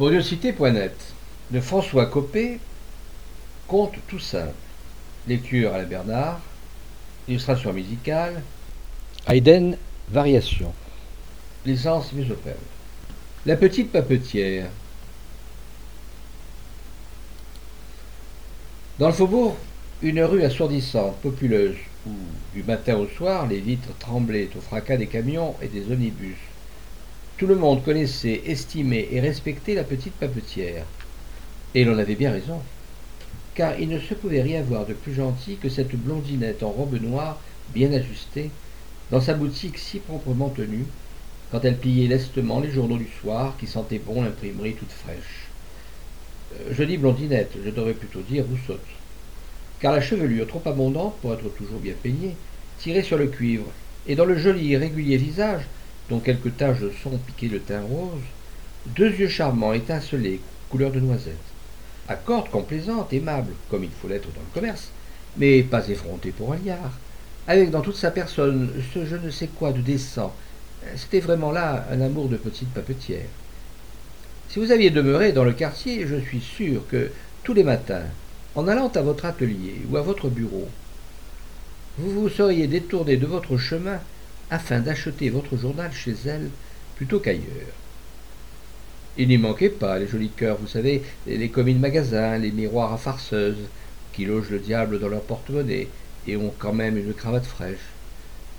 Pour diocité.net, de François Copé, conte tout simple. Lecture à la Bernard, illustration musicale, Haydn, variation. Licence Musopel. La petite papetière. Dans le faubourg, une rue assourdissante, populeuse, où, du matin au soir, les vitres tremblaient au fracas des camions et des omnibus. Tout le monde connaissait, estimait et respectait la petite papetière. Et l'on avait bien raison, car il ne se pouvait rien voir de plus gentil que cette blondinette en robe noire, bien ajustée, dans sa boutique si proprement tenue, quand elle pliait lestement les journaux du soir qui sentaient bon l'imprimerie toute fraîche. Euh, je dis blondinette, je devrais plutôt dire roussotte car la chevelure trop abondante pour être toujours bien peignée tirait sur le cuivre, et dans le joli régulier visage, dont quelques taches de son piquaient le teint rose, deux yeux charmants étincelaient, couleur de noisette. À cordes complaisantes, aimables, comme il faut l'être dans le commerce, mais pas effrontée pour un liard, avec dans toute sa personne ce je ne sais quoi de décent. C'était vraiment là un amour de petite papetière. Si vous aviez demeuré dans le quartier, je suis sûr que tous les matins, en allant à votre atelier ou à votre bureau, vous vous seriez détourné de votre chemin afin d'acheter votre journal chez elle plutôt qu'ailleurs. Il n'y manquait pas les jolis cœurs, vous savez, les commis de magasins, les miroirs à farceuses, qui logent le diable dans leur porte-monnaie et ont quand même une cravate fraîche.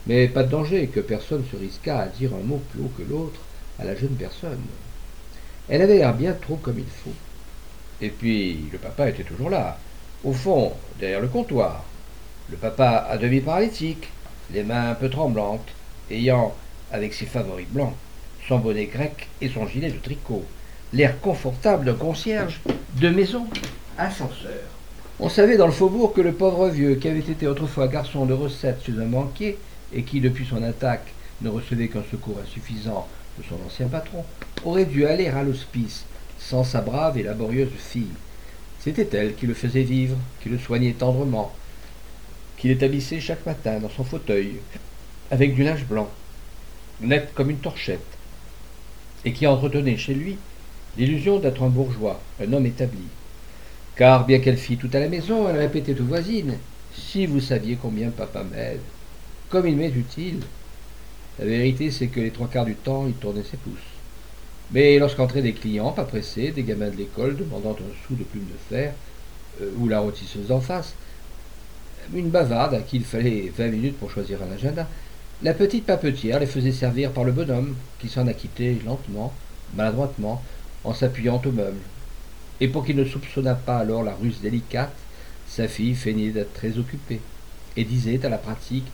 Mais pas de danger que personne se risquât à dire un mot plus haut que l'autre à la jeune personne. Elle avait l'air bien trop comme il faut. Et puis, le papa était toujours là, au fond, derrière le comptoir. Le papa à demi paralytique, les mains un peu tremblantes, ayant, avec ses favoris blancs, son bonnet grec et son gilet de tricot, l'air confortable d'un concierge de maison ascenseur. On savait dans le faubourg que le pauvre vieux, qui avait été autrefois garçon de recette chez un banquier, et qui, depuis son attaque, ne recevait qu'un secours insuffisant de son ancien patron, aurait dû aller à l'hospice sans sa brave et laborieuse fille. C'était elle qui le faisait vivre, qui le soignait tendrement, qui l'établissait chaque matin dans son fauteuil, avec du linge blanc, net comme une torchette, et qui entretenait chez lui l'illusion d'être un bourgeois, un homme établi. Car bien qu'elle fît tout à la maison, elle répétait aux voisines Si vous saviez combien papa m'aide, comme il m'est utile. La vérité, c'est que les trois quarts du temps, il tournait ses pouces. Mais lorsqu'entraient des clients, pas pressés, des gamins de l'école demandant un sou de plume de fer, euh, ou la rôtisseuse en face, une bavarde à qui il fallait vingt minutes pour choisir un agenda, la petite papetière les faisait servir par le bonhomme, qui s'en acquittait lentement, maladroitement, en s'appuyant au meuble. Et pour qu'il ne soupçonnât pas alors la ruse délicate, sa fille feignait d'être très occupée, et disait à la pratique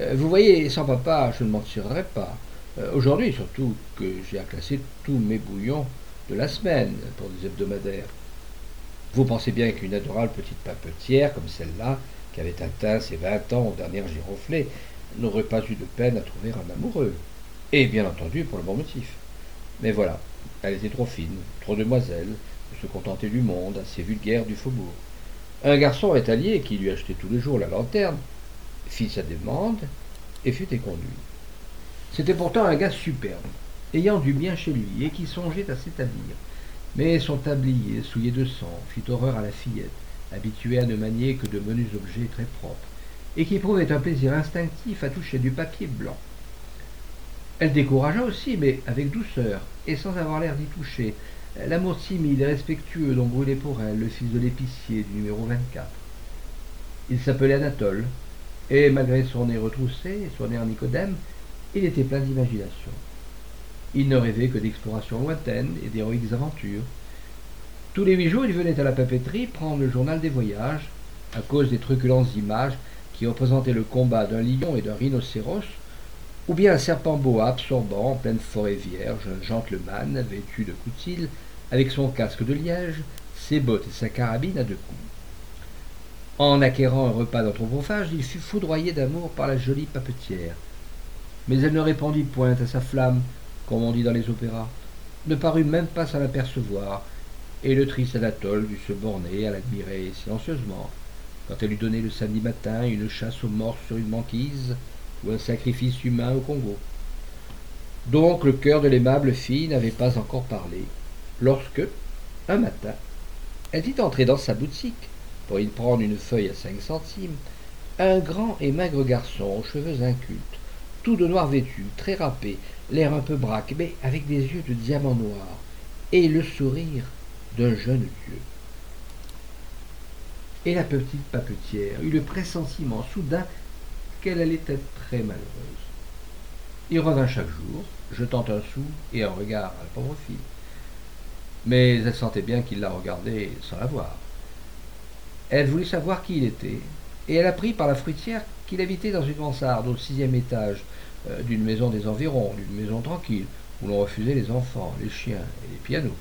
euh, Vous voyez, sans papa, je ne m'en tirerai pas. Euh, aujourd'hui, surtout que j'ai à classer tous mes bouillons de la semaine pour des hebdomadaires. Vous pensez bien qu'une adorable petite papetière comme celle-là, qui avait atteint ses vingt ans aux dernières giroflées, n'aurait pas eu de peine à trouver un amoureux. Et bien entendu pour le bon motif. Mais voilà, elle était trop fine, trop demoiselle, pour se contenter du monde, assez vulgaire du faubourg. Un garçon étalier qui lui achetait tous les jours la lanterne fit sa demande et fut éconduit. C'était pourtant un gars superbe, ayant du bien chez lui et qui songeait à s'établir. Mais son tablier, souillé de sang, fit horreur à la fillette, habituée à ne manier que de menus objets très propres, et qui éprouvait un plaisir instinctif à toucher du papier blanc. Elle découragea aussi, mais avec douceur, et sans avoir l'air d'y toucher, l'amour timide et respectueux dont brûlait pour elle le fils de l'épicier du numéro 24. Il s'appelait Anatole, et malgré son nez retroussé et son air Nicodème, il était plein d'imagination. Il ne rêvait que d'explorations lointaines et d'héroïques aventures. Tous les huit jours, il venait à la papeterie prendre le journal des voyages, à cause des truculentes images qui représentaient le combat d'un lion et d'un rhinocéros, ou bien un serpent boa absorbant en pleine forêt vierge un gentleman vêtu de coutil, avec son casque de liège, ses bottes et sa carabine à deux coups. En acquérant un repas d'anthropophage, il fut foudroyé d'amour par la jolie papetière, mais elle ne répondit point à sa flamme, comme on dit dans les opéras, ne parut même pas s'en apercevoir, et le triste Anatole dut se borner à l'admirer silencieusement, quand elle eut donné le samedi matin une chasse aux morts sur une banquise, ou un sacrifice humain au Congo. Donc le cœur de l'aimable fille n'avait pas encore parlé, lorsque, un matin, elle vit entrer dans sa boutique, pour y prendre une feuille à cinq centimes, un grand et maigre garçon aux cheveux incultes, tout de noir vêtu, très râpé, l'air un peu braque, mais avec des yeux de diamant noir, et le sourire d'un jeune dieu. Et la petite papetière eut le pressentiment soudain qu'elle allait être très malheureuse. Il revint chaque jour, jetant un sou et un regard à la pauvre fille. Mais elle sentait bien qu'il la regardait sans la voir. Elle voulut savoir qui il était, et elle apprit par la fruitière qu'il habitait dans une mansarde au sixième étage euh, d'une maison des environs, d'une maison tranquille, où l'on refusait les enfants, les chiens et les pianos.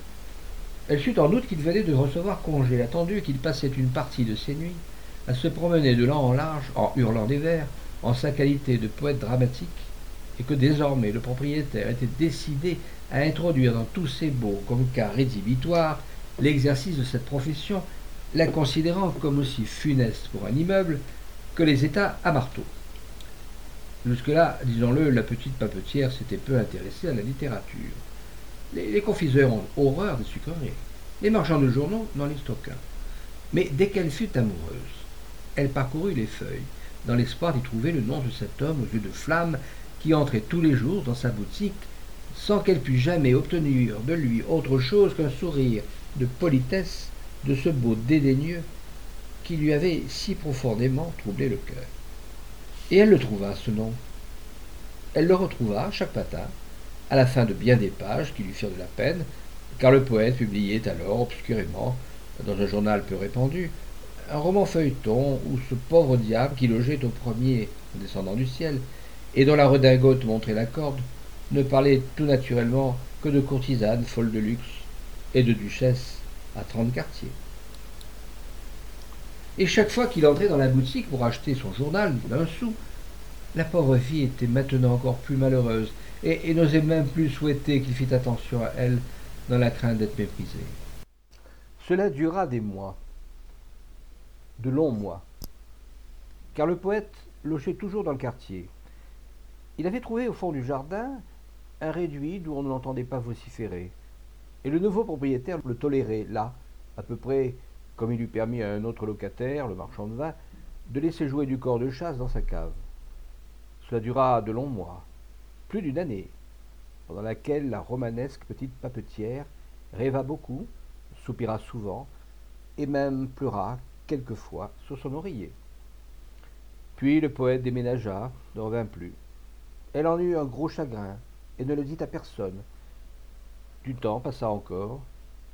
Elle sut en outre qu'il venait de recevoir congé, attendu qu'il passait une partie de ses nuits à se promener de long en large en hurlant des vers, en sa qualité de poète dramatique, et que désormais le propriétaire était décidé à introduire dans tous ses baux comme cas rédhibitoire l'exercice de cette profession, la considérant comme aussi funeste pour un immeuble que les États à marteau. Jusque-là, disons-le, la petite papetière s'était peu intéressée à la littérature. Les, confiseurs ont horreur des sucreries. Les marchands de journaux n'en lisent aucun. Mais dès qu'elle fut amoureuse, elle parcourut les feuilles, dans l'espoir d'y trouver le nom de cet homme aux yeux de flamme qui entrait tous les jours dans sa boutique sans qu'elle pût jamais obtenir de lui autre chose qu'un sourire de politesse de ce beau dédaigneux qui lui avait si profondément troublé le cœur. Et elle le trouva, ce nom. Elle le retrouva chaque matin, à la fin de bien des pages qui lui firent de la peine, car le poète publiait alors obscurément, dans un journal peu répandu, un roman feuilleton où ce pauvre diable qui logeait au premier descendant du ciel, et dont la redingote montrait la corde, ne parlait tout naturellement que de courtisanes folles de luxe et de duchesses à trente quartiers. Et chaque fois qu'il entrait dans la boutique pour acheter son journal d'un sou, la pauvre fille était maintenant encore plus malheureuse et, n'osait même plus souhaiter qu'il fît attention à elle dans la crainte d'être méprisé. Cela dura des mois, de longs mois, car le poète logeait toujours dans le quartier. Il avait trouvé au fond du jardin un réduit d'où on ne l'entendait pas vociférer, et le nouveau propriétaire le tolérait là, à peu près comme il eût permis à un autre locataire, le marchand de vin, de laisser jouer du corps de chasse dans sa cave. Cela dura de longs mois, plus d'une année, pendant laquelle la romanesque petite papetière rêva beaucoup, soupira souvent, et même pleura quelquefois sur son oreiller. Puis le poète déménagea, ne revint plus. Elle en eut un gros chagrin, et ne le dit à personne. Du temps passa encore,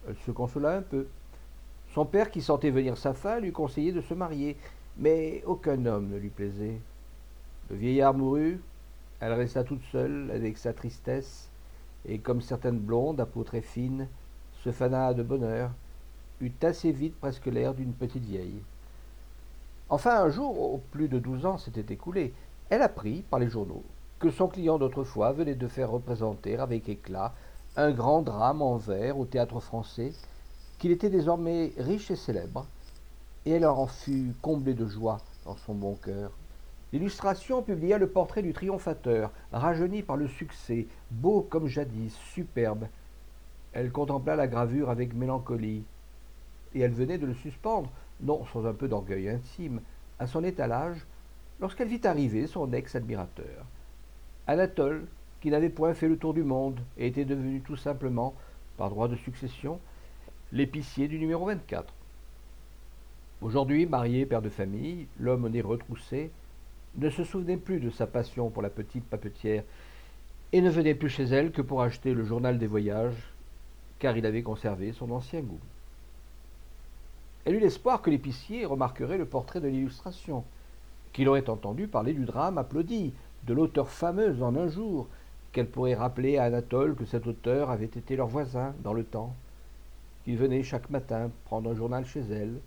elle se consola un peu. Son père, qui sentait venir sa fin, lui conseillait de se marier, mais aucun homme ne lui plaisait. Le vieillard mourut, elle resta toute seule avec sa tristesse, et comme certaines blondes à peau très fine, se fana de bonheur, eut assez vite presque l'air d'une petite vieille. Enfin, un jour, plus de douze ans s'étaient écoulés, elle apprit, par les journaux, que son client d'autrefois venait de faire représenter avec éclat un grand drame en vers au théâtre français qu'il était désormais riche et célèbre, et elle en fut comblée de joie dans son bon cœur. L'illustration publia le portrait du triomphateur, rajeuni par le succès, beau comme jadis, superbe. Elle contempla la gravure avec mélancolie, et elle venait de le suspendre, non sans un peu d'orgueil intime, à son étalage, lorsqu'elle vit arriver son ex-admirateur. Anatole, qui n'avait point fait le tour du monde et était devenu tout simplement, par droit de succession, l'épicier du numéro 24. Aujourd'hui, marié, père de famille, l'homme au nez retroussé, ne se souvenait plus de sa passion pour la petite papetière et ne venait plus chez elle que pour acheter le journal des voyages, car il avait conservé son ancien goût. Elle eut l'espoir que l'épicier remarquerait le portrait de l'illustration, qu'il aurait entendu parler du drame applaudi, de l'auteur fameuse en un jour, qu'elle pourrait rappeler à Anatole que cet auteur avait été leur voisin dans le temps, il venait chaque matin prendre un journal chez elle.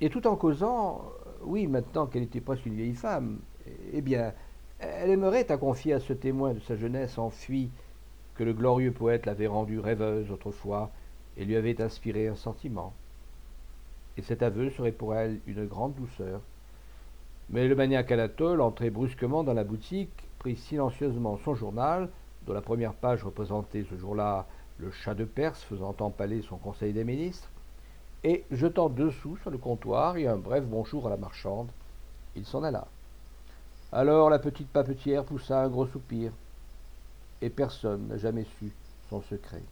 Et tout en causant, oui, maintenant qu'elle était presque une vieille femme, eh bien, elle aimerait à confier à ce témoin de sa jeunesse enfuie que le glorieux poète l'avait rendue rêveuse autrefois et lui avait inspiré un sentiment. Et cet aveu serait pour elle une grande douceur. Mais le maniaque Anatole, entré brusquement dans la boutique, prit silencieusement son journal, dont la première page représentait ce jour-là le chat de Perse faisant empaler son conseil des ministres, et jetant deux sous sur le comptoir et un bref bonjour à la marchande, il s'en alla. Alors la petite papetière poussa un gros soupir, et personne n'a jamais su son secret.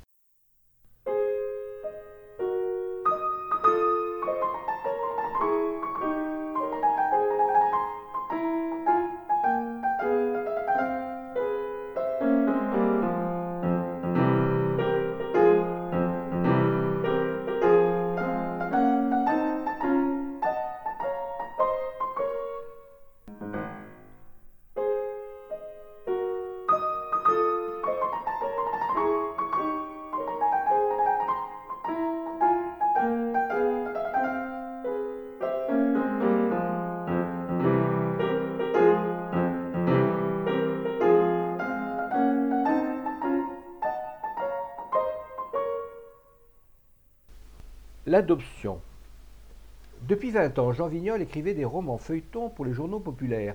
L'adoption. Depuis vingt ans, Jean Vignol écrivait des romans feuilletons pour les journaux populaires.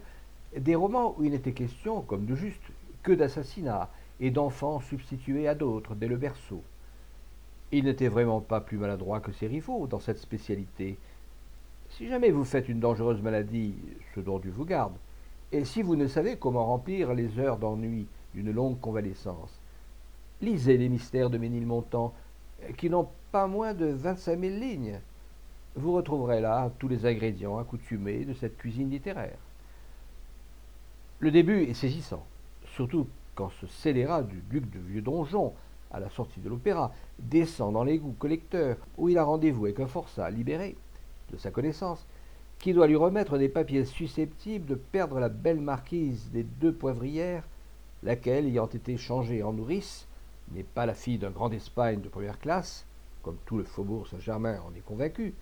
Des romans où il n'était question, comme de juste, que d'assassinats et d'enfants substitués à d'autres dès le berceau. Il n'était vraiment pas plus maladroit que ses rivaux dans cette spécialité. Si jamais vous faites une dangereuse maladie, ce dont Dieu vous garde, et si vous ne savez comment remplir les heures d'ennui d'une longue convalescence, lisez les mystères de Ménilmontant, qui n'ont pas moins de 25 000 lignes. Vous retrouverez là tous les ingrédients accoutumés de cette cuisine littéraire. Le début est saisissant, surtout quand ce scélérat du duc de Vieux-Donjon, à la sortie de l'opéra, descend dans l'égout collecteur où il a rendez-vous avec un forçat libéré de sa connaissance, qui doit lui remettre des papiers susceptibles de perdre la belle marquise des deux poivrières, laquelle, ayant été changée en nourrice, n'est pas la fille d'un grand d'Espagne de première classe, comme tout le faubourg Saint-Germain en est convaincu,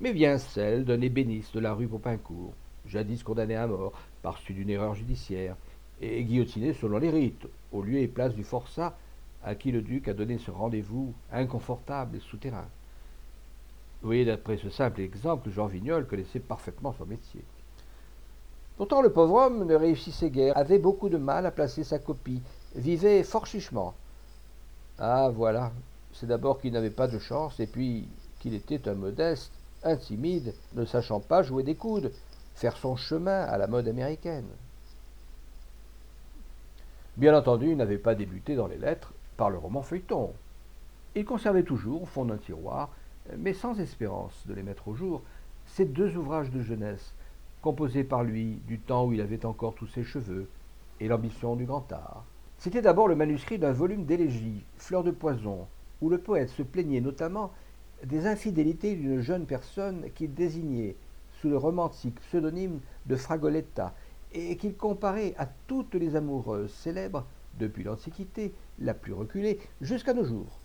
mais bien celle d'un ébéniste de la rue Popincourt, jadis condamné à mort par suite d'une erreur judiciaire, et guillotiné selon les rites, au lieu et place du forçat à qui le duc a donné ce rendez-vous inconfortable et souterrain. Vous voyez, d'après ce simple exemple, Jean Vignol connaissait parfaitement son métier. Pourtant, le pauvre homme ne réussissait guère, avait beaucoup de mal à placer sa copie, vivait fort chichement. Ah, voilà, c'est d'abord qu'il n'avait pas de chance, et puis qu'il était un modeste, intimide, ne sachant pas jouer des coudes, faire son chemin à la mode américaine. Bien entendu, il n'avait pas débuté dans les lettres par le roman feuilleton. Il conservait toujours au fond d'un tiroir, mais sans espérance de les mettre au jour, ces deux ouvrages de jeunesse, composés par lui du temps où il avait encore tous ses cheveux, et l'ambition du grand art. C'était d'abord le manuscrit d'un volume d'élégies, Fleurs de poison, où le poète se plaignait notamment des infidélités d'une jeune personne qu'il désignait sous le romantique pseudonyme de Fragoletta et qu'il comparait à toutes les amoureuses célèbres depuis l'Antiquité, la plus reculée, jusqu'à nos jours.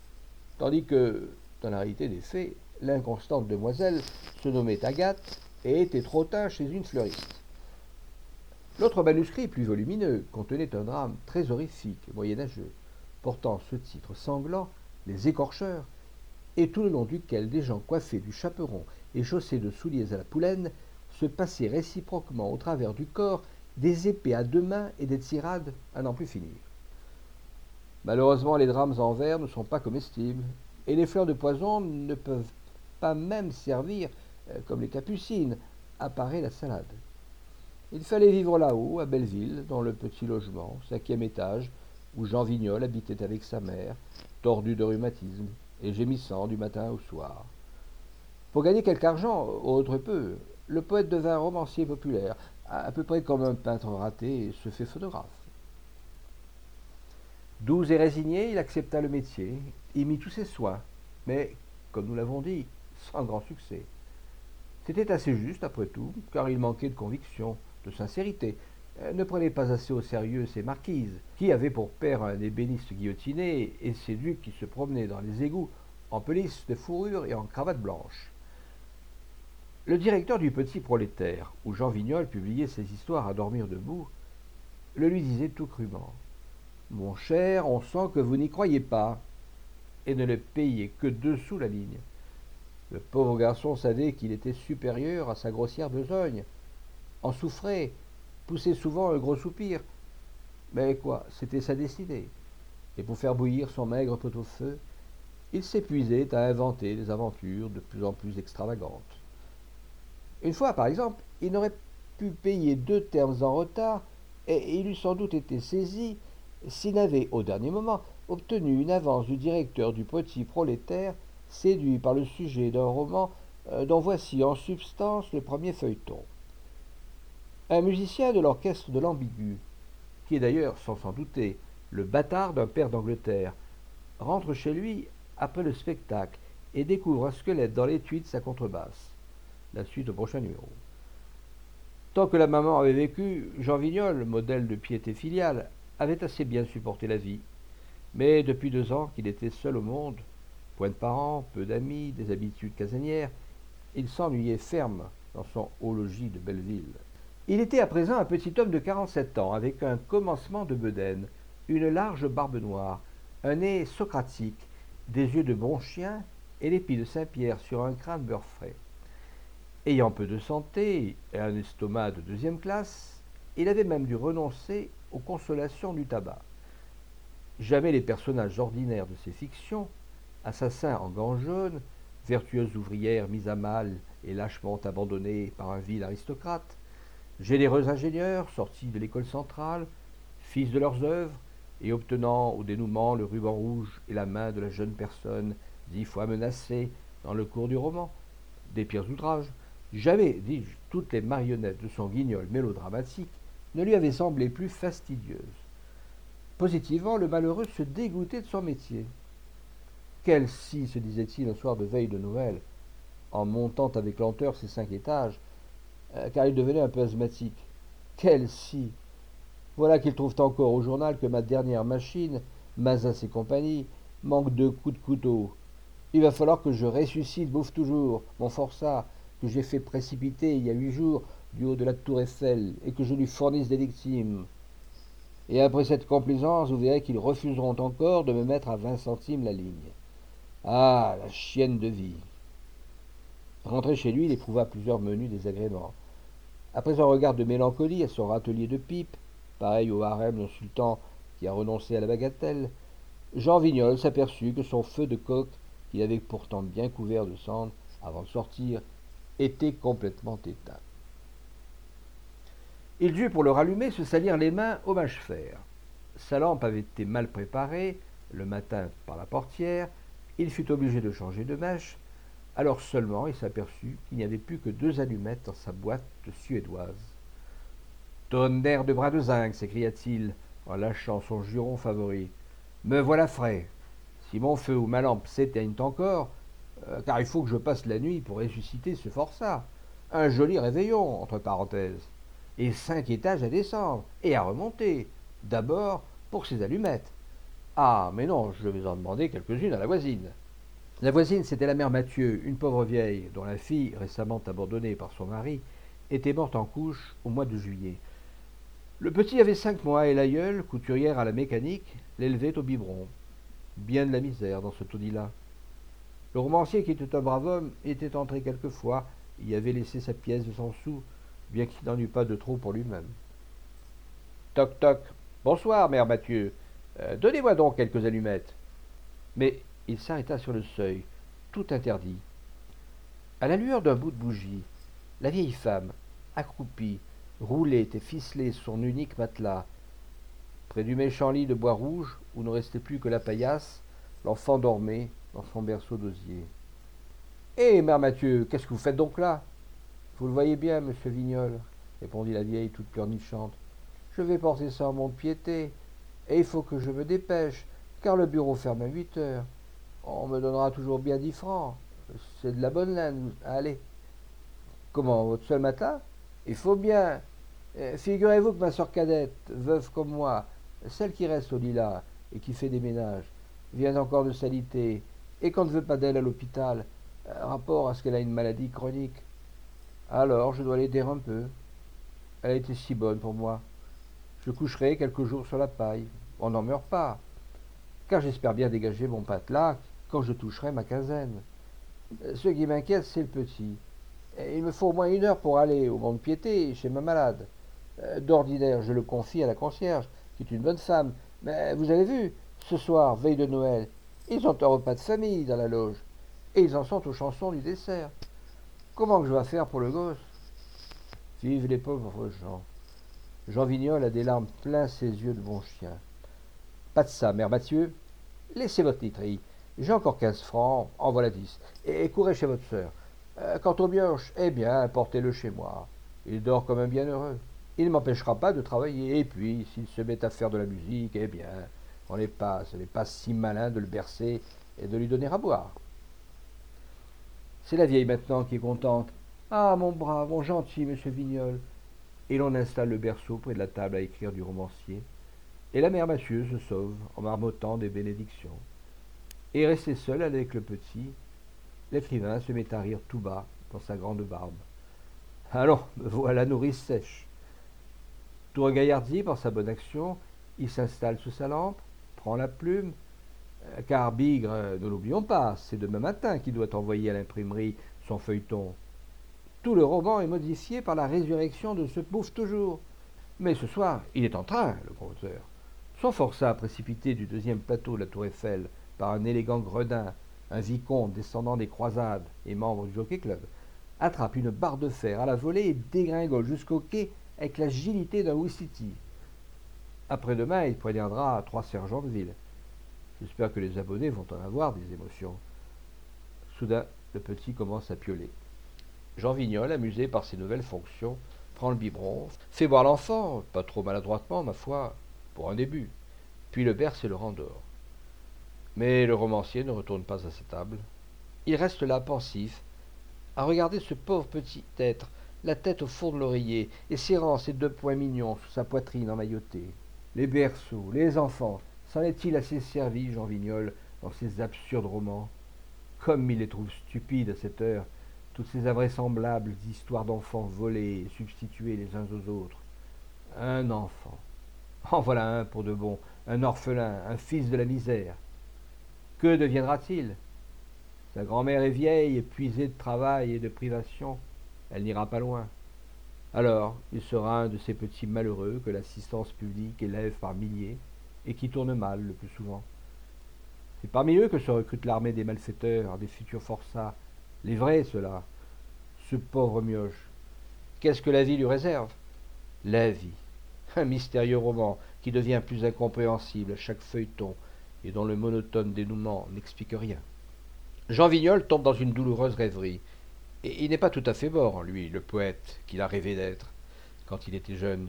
Tandis que, dans la réalité des faits, l'inconstante demoiselle se nommait Agathe et était trottin chez une fleuriste. L'autre manuscrit, plus volumineux, contenait un drame très horrifique, moyenâgeux, portant ce titre sanglant les écorcheurs, et tout le long duquel des gens coiffés du chaperon et chaussés de souliers à la poulaine se passaient réciproquement au travers du corps des épées à deux mains et des tirades à n'en plus finir. Malheureusement, les drames en verre ne sont pas comestibles, et les fleurs de poison ne peuvent pas même servir, euh, comme les capucines, à parer la salade. Il fallait vivre là-haut, à Belleville, dans le petit logement, cinquième étage, où Jean Vignol habitait avec sa mère, tordu de rhumatisme et gémissant du matin au soir. Pour gagner quelque argent, autre peu, le poète devint romancier populaire, à peu près comme un peintre raté se fait photographe. Doux et résigné, il accepta le métier, y mit tous ses soins, mais, comme nous l'avons dit, sans grand succès. C'était assez juste, après tout, car il manquait de conviction, sincérité, euh, ne prenait pas assez au sérieux ses marquises, qui avaient pour père un ébéniste guillotiné et ses ducs qui se promenaient dans les égouts en pelisse de fourrure et en cravate blanche. Le directeur du Petit Prolétaire, où Jean Vignol publiait ses histoires à dormir debout, le lui disait tout crûment. Mon cher, on sent que vous n'y croyez pas, et ne le payez que deux sous la ligne. Le pauvre garçon savait qu'il était supérieur à sa grossière besogne, en souffrait, poussait souvent un gros soupir. Mais quoi, c'était sa destinée. Et pour faire bouillir son maigre pot-au-feu, il s'épuisait à inventer des aventures de plus en plus extravagantes. Une fois, par exemple, il n'aurait pu payer deux termes en retard et il eût sans doute été saisi s'il n'avait, au dernier moment, obtenu une avance du directeur du petit prolétaire, séduit par le sujet d'un roman euh, dont voici en substance le premier feuilleton. Un musicien de l'orchestre de l'ambigu, qui est d'ailleurs, sans s'en douter, le bâtard d'un père d'Angleterre, rentre chez lui après le spectacle et découvre un squelette dans l'étui de sa contrebasse. La suite au prochain numéro. Tant que la maman avait vécu, Jean Vignol, modèle de piété filiale, avait assez bien supporté la vie. Mais depuis deux ans qu'il était seul au monde, point de parents, peu d'amis, des habitudes casanières, il s'ennuyait ferme dans son haut logis de Belleville. Il était à présent un petit homme de quarante-sept ans, avec un commencement de bedaine, une large barbe noire, un nez socratique, des yeux de bon chien et l'épi de Saint-Pierre sur un crâne beurre frais. Ayant peu de santé et un estomac de deuxième classe, il avait même dû renoncer aux consolations du tabac. Jamais les personnages ordinaires de ses fictions, assassins en gants jaunes, vertueuses ouvrières mises à mal et lâchement abandonnées par un vil aristocrate, généreux ingénieurs sortis de l'école centrale, fils de leurs œuvres, et obtenant au dénouement le ruban rouge et la main de la jeune personne dix fois menacée dans le cours du roman, des pires outrages, jamais, dis-je, toutes les marionnettes de son guignol mélodramatique ne lui avaient semblé plus fastidieuses. Positivement, le malheureux se dégoûtait de son métier. Quelle scie, se disait-il un soir de veille de Noël, en montant avec lenteur ses cinq étages, euh, car il devenait un peu asthmatique. Quelle scie Voilà qu'il trouve encore au journal que ma dernière machine, Mazas et compagnie, manque de coups de couteau. Il va falloir que je ressuscite Bouffe toujours, mon forçat, que j'ai fait précipiter il y a huit jours du haut de la tour Eiffel, et que je lui fournisse des victimes. Et après cette complaisance, vous verrez qu'ils refuseront encore de me mettre à vingt centimes la ligne. Ah, la chienne de vie. Rentré chez lui, il éprouva plusieurs menus désagréments. Après un regard de mélancolie à son râtelier de pipe, pareil au harem d'un sultan qui a renoncé à la bagatelle, Jean Vignol s'aperçut que son feu de coque, qu'il avait pourtant bien couvert de cendre avant de sortir, était complètement éteint. Il dut, pour le rallumer, se salir les mains au mâche-fer. Sa lampe avait été mal préparée, le matin par la portière, il fut obligé de changer de mèche, alors seulement il s'aperçut qu'il n'y avait plus que deux allumettes dans sa boîte suédoise. Tonnerre de bras de zinc s'écria-t-il en lâchant son juron favori. Me voilà frais. Si mon feu ou ma lampe s'éteignent encore, euh, car il faut que je passe la nuit pour ressusciter ce forçat. Un joli réveillon, entre parenthèses. Et cinq étages à descendre et à remonter. D'abord pour ses allumettes. Ah, mais non, je vais en demander quelques-unes à la voisine. La voisine, c'était la mère Mathieu, une pauvre vieille, dont la fille, récemment abandonnée par son mari, était morte en couche au mois de juillet. Le petit avait cinq mois et l'aïeule, couturière à la mécanique, l'élevait au biberon. Bien de la misère dans ce taudis-là. Le romancier, qui était un brave homme, était entré quelquefois, y avait laissé sa pièce de cent sous, bien qu'il n'en eût pas de trop pour lui-même. Toc toc. Bonsoir, mère Mathieu. Euh, donnez-moi donc quelques allumettes. Mais il s'arrêta sur le seuil, tout interdit. À la lueur d'un bout de bougie, la vieille femme, accroupie, roulait et ficelait son unique matelas. Près du méchant lit de bois rouge, où ne restait plus que la paillasse, l'enfant dormait dans son berceau d'osier. Eh, mère Mathieu, qu'est-ce que vous faites donc là Vous le voyez bien, monsieur Vignol, répondit la vieille toute pleurnichante. Je vais porter ça en mon piété, et il faut que je me dépêche, car le bureau ferme à huit heures. On me donnera toujours bien dix francs. C'est de la bonne laine. Allez. Comment, votre seul matelas? Il faut bien. Eh, figurez-vous que ma soeur cadette, veuve comme moi, celle qui reste au lilas et qui fait des ménages, vient encore de s'aliter, et qu'on ne veut pas d'elle à l'hôpital, euh, rapport à ce qu'elle a une maladie chronique. Alors je dois l'aider un peu. Elle a été si bonne pour moi. Je coucherai quelques jours sur la paille. On n'en meurt pas. Car j'espère bien dégager mon patelas quand je toucherai ma quinzaine. Ce qui m'inquiète, c'est le petit. Il me faut au moins une heure pour aller au monde piété chez ma malade. Euh, d'ordinaire, je le confie à la concierge, qui est une bonne femme. Mais vous avez vu, ce soir, veille de Noël, Ils ont un repas de famille dans la loge, et ils en sont aux chansons du dessert. Comment que je vais faire pour le gosse? Vive les pauvres gens. Jean Vignol a des larmes plein ses yeux de bon chien. Pas de ça, mère Mathieu. Laissez votre literie. J'ai encore quinze francs, en voilà dix. Et courez chez votre sœur. Euh, quant au mioche, eh bien, portez-le chez moi. Il dort comme un bienheureux. Il ne m'empêchera pas de travailler. Et puis, s'il se met à faire de la musique, eh bien, on n'est pas, ce n'est pas si malin de le bercer et de lui donner à boire. C'est la vieille maintenant qui est contente. Ah, mon brave, mon gentil monsieur Vignol. Et l'on installe le berceau près de la table à écrire du romancier. Et la mère Mathieu se sauve en marmottant des bénédictions. Et resté seul avec le petit, l'écrivain se met à rire tout bas dans sa grande barbe. Allons, me voilà nourrice sèche. Tout regaillardi par sa bonne action, il s'installe sous sa lampe, prend la plume, euh, car Bigre, euh, ne l'oublions pas, c'est demain matin qu'il doit envoyer à l'imprimerie son feuilleton. Tout le roman est modifié par la résurrection de ce pauvre toujours. Mais ce soir, il est en train, le gros auteur. Son forçat précipité du deuxième plateau de la Tour Eiffel par un élégant gredin, un vicomte descendant des croisades et membre du Jockey Club, attrape une barre de fer à la volée et dégringole jusqu'au quai avec l'agilité d'un Wistiti. Après-demain, il poignardera trois sergents de ville. J'espère que les abonnés vont en avoir des émotions. Soudain, le petit commence à pioler. Jean Vignol, amusé par ses nouvelles fonctions, prend le biberon, fait boire l'enfant, pas trop maladroitement, ma foi, pour un début, puis le berce et le rendort. Mais le romancier ne retourne pas à sa table. Il reste là pensif, à regarder ce pauvre petit être, la tête au fond de l'oreiller, et serrant ses deux poings mignons sous sa poitrine emmaillotée. Les berceaux, les enfants, s'en est-il assez servi, Jean Vignol, dans ces absurdes romans? Comme il les trouve stupides à cette heure, toutes ces invraisemblables histoires d'enfants volés et substitués les uns aux autres. Un enfant. En voilà un pour de bon, un orphelin, un fils de la misère. Que deviendra-t-il? Sa grand-mère est vieille, épuisée de travail et de privation. Elle n'ira pas loin. Alors, il sera un de ces petits malheureux que l'assistance publique élève par milliers et qui tournent mal le plus souvent. C'est parmi eux que se recrute l'armée des malfaiteurs, des futurs forçats. Les vrais, ceux-là. Ce pauvre mioche. Qu'est-ce que la vie lui réserve? La vie. Un mystérieux roman qui devient plus incompréhensible à chaque feuilleton et dont le monotone dénouement n'explique rien. Jean Vignol tombe dans une douloureuse rêverie. Et il n'est pas tout à fait mort, lui, le poète qu'il a rêvé d'être quand il était jeune.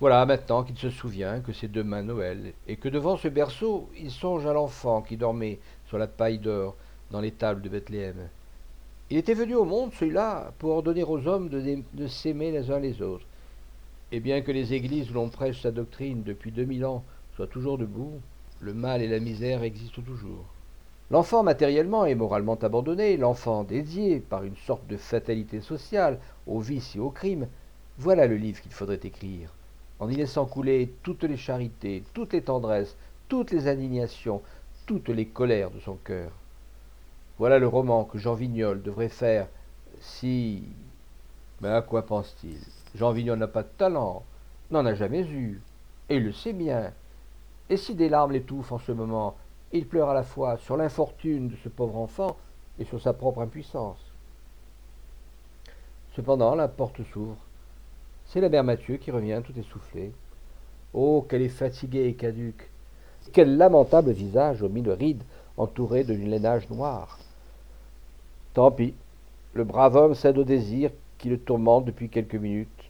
Voilà maintenant qu'il se souvient que c'est demain Noël, et que devant ce berceau, il songe à l'enfant qui dormait sur la paille d'or dans les tables de Bethléem. Il était venu au monde, celui-là, pour ordonner aux hommes de, de s'aimer les uns les autres. Et bien que les églises où l'on prêche sa doctrine depuis deux mille ans soient toujours debout, le mal et la misère existent toujours. L'enfant matériellement et moralement abandonné, l'enfant dédié par une sorte de fatalité sociale au vice et au crime, voilà le livre qu'il faudrait écrire, en y laissant couler toutes les charités, toutes les tendresses, toutes les indignations, toutes les colères de son cœur. Voilà le roman que Jean Vignol devrait faire si. Mais à quoi pense-t-il? Jean Vignol n'a pas de talent, n'en a jamais eu, et il le sait bien. Et si des larmes l'étouffent en ce moment, il pleure à la fois sur l'infortune de ce pauvre enfant et sur sa propre impuissance. Cependant, la porte s'ouvre. C'est la mère Mathieu qui revient tout essoufflée. Oh, qu'elle est fatiguée et caduque. Quel lamentable visage aux mille rides entouré d'une lainage noire. Tant pis, le brave homme cède au désir qui le tourmente depuis quelques minutes.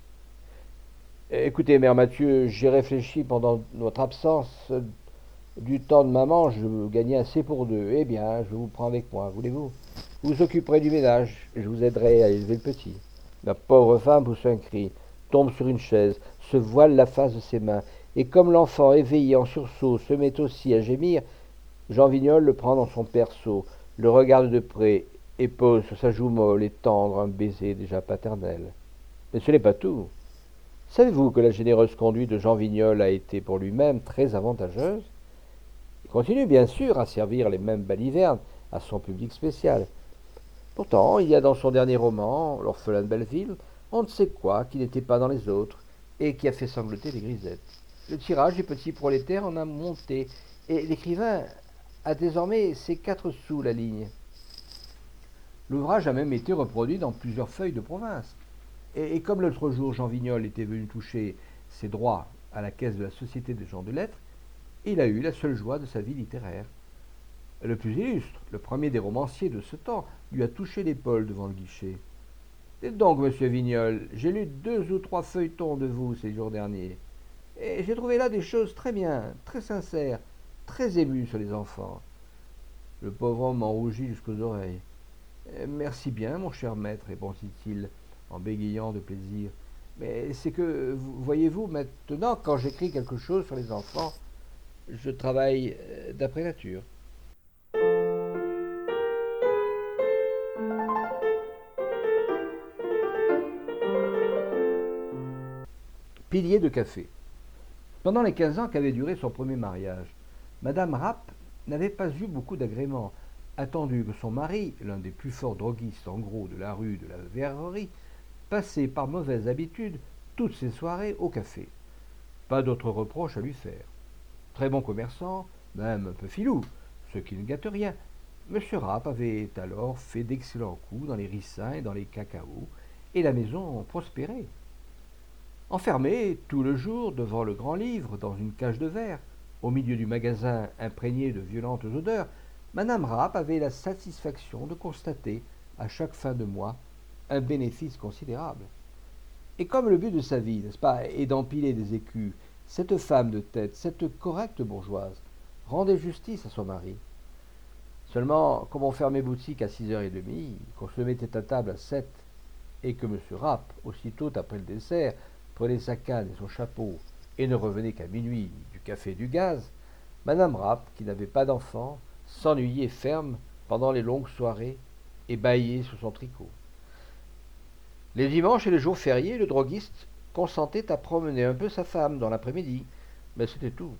Écoutez, mère Mathieu, j'ai réfléchi pendant notre absence. Du temps de maman, je gagnais assez pour deux. Eh bien, je vous prends avec moi, voulez-vous? Vous vous occuperez du ménage, je vous aiderai à élever le petit. La pauvre femme pousse un cri, tombe sur une chaise, se voile la face de ses mains, et comme l'enfant éveillé en sursaut se met aussi à gémir, Jean Vignol le prend dans son berceau, le regarde de près, et pose sur sa joue molle et tendre un baiser déjà paternel. Mais ce n'est pas tout. Savez-vous que la généreuse conduite de Jean Vignol a été pour lui-même très avantageuse? Il continue bien sûr à servir les mêmes balivernes à son public spécial. Pourtant, il y a dans son dernier roman, L'orphelin de Belleville, on ne sait quoi qui n'était pas dans les autres et qui a fait sangloter les grisettes. Le tirage du petit prolétaire en a monté et l'écrivain a désormais ses quatre sous la ligne. L'ouvrage a même été reproduit dans plusieurs feuilles de province. Et, comme l'autre jour Jean Vignol était venu toucher ses droits à la caisse de la Société des gens de lettres, il a eu la seule joie de sa vie littéraire. Le plus illustre, le premier des romanciers de ce temps, lui a touché l'épaule devant le guichet. Dites donc, monsieur Vignol, j'ai lu deux ou trois feuilletons de vous ces jours derniers, et j'ai trouvé là des choses très bien, très sincères, très émues sur les enfants. Le pauvre homme en rougit jusqu'aux oreilles. Merci bien, mon cher maître, répondit-il, en bégayant de plaisir. Mais c'est que, voyez-vous, maintenant, quand j'écris quelque chose sur les enfants, je travaille euh, d'après nature. Pilier de café. Pendant les quinze ans qu'avait duré son premier mariage, Madame Rapp n'avait pas eu beaucoup d'agréments, attendu que son mari, l'un des plus forts droguistes en gros de la rue de la Verrerie, passait par mauvaise habitude toutes ses soirées au café. Pas d'autres reproches à lui faire. Très bon commerçant, même un peu filou, ce qui ne gâte rien. M. Rapp avait alors fait d'excellents coups dans les rissins et dans les cacaos, et la maison prospérait. Enfermée tout le jour devant le grand livre, dans une cage de verre, au milieu du magasin imprégné de violentes odeurs, Madame Rapp avait la satisfaction de constater, à chaque fin de mois, un bénéfice considérable. Et comme le but de sa vie, n'est-ce pas, est d'empiler des écus, cette femme de tête, cette correcte bourgeoise, rendait justice à son mari. Seulement, comme on fermait boutique à six heures et demie, qu'on se mettait à table à sept, et que M. Rapp, aussitôt après le dessert, prenait sa canne et son chapeau et ne revenait qu'à minuit du café et du gaz, Madame Rapp, qui n'avait pas d'enfant, s'ennuyait ferme pendant les longues soirées et bâillait sous son tricot. Les dimanches et les jours fériés, le droguiste consentait à promener un peu sa femme dans l'après-midi, mais c'était tout.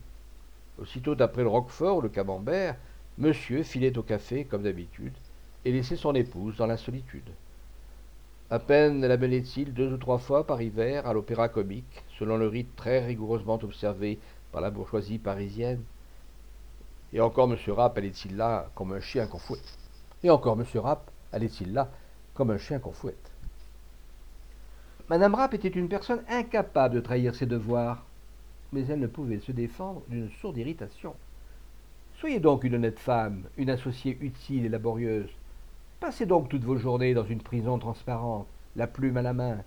Aussitôt après le Roquefort ou le Camembert, monsieur filait au café comme d'habitude et laissait son épouse dans la solitude. À peine la il deux ou trois fois par hiver à l'opéra comique, selon le rite très rigoureusement observé par la bourgeoisie parisienne. Et encore M. Rapp allait-il là comme un chien qu'on fouette? Et encore M. Rapp allait-il là comme un chien qu'on fouette? Madame Rapp était une personne incapable de trahir ses devoirs, mais elle ne pouvait se défendre d'une sourde irritation. Soyez donc une honnête femme, une associée utile et laborieuse, Passez donc toutes vos journées dans une prison transparente, la plume à la main,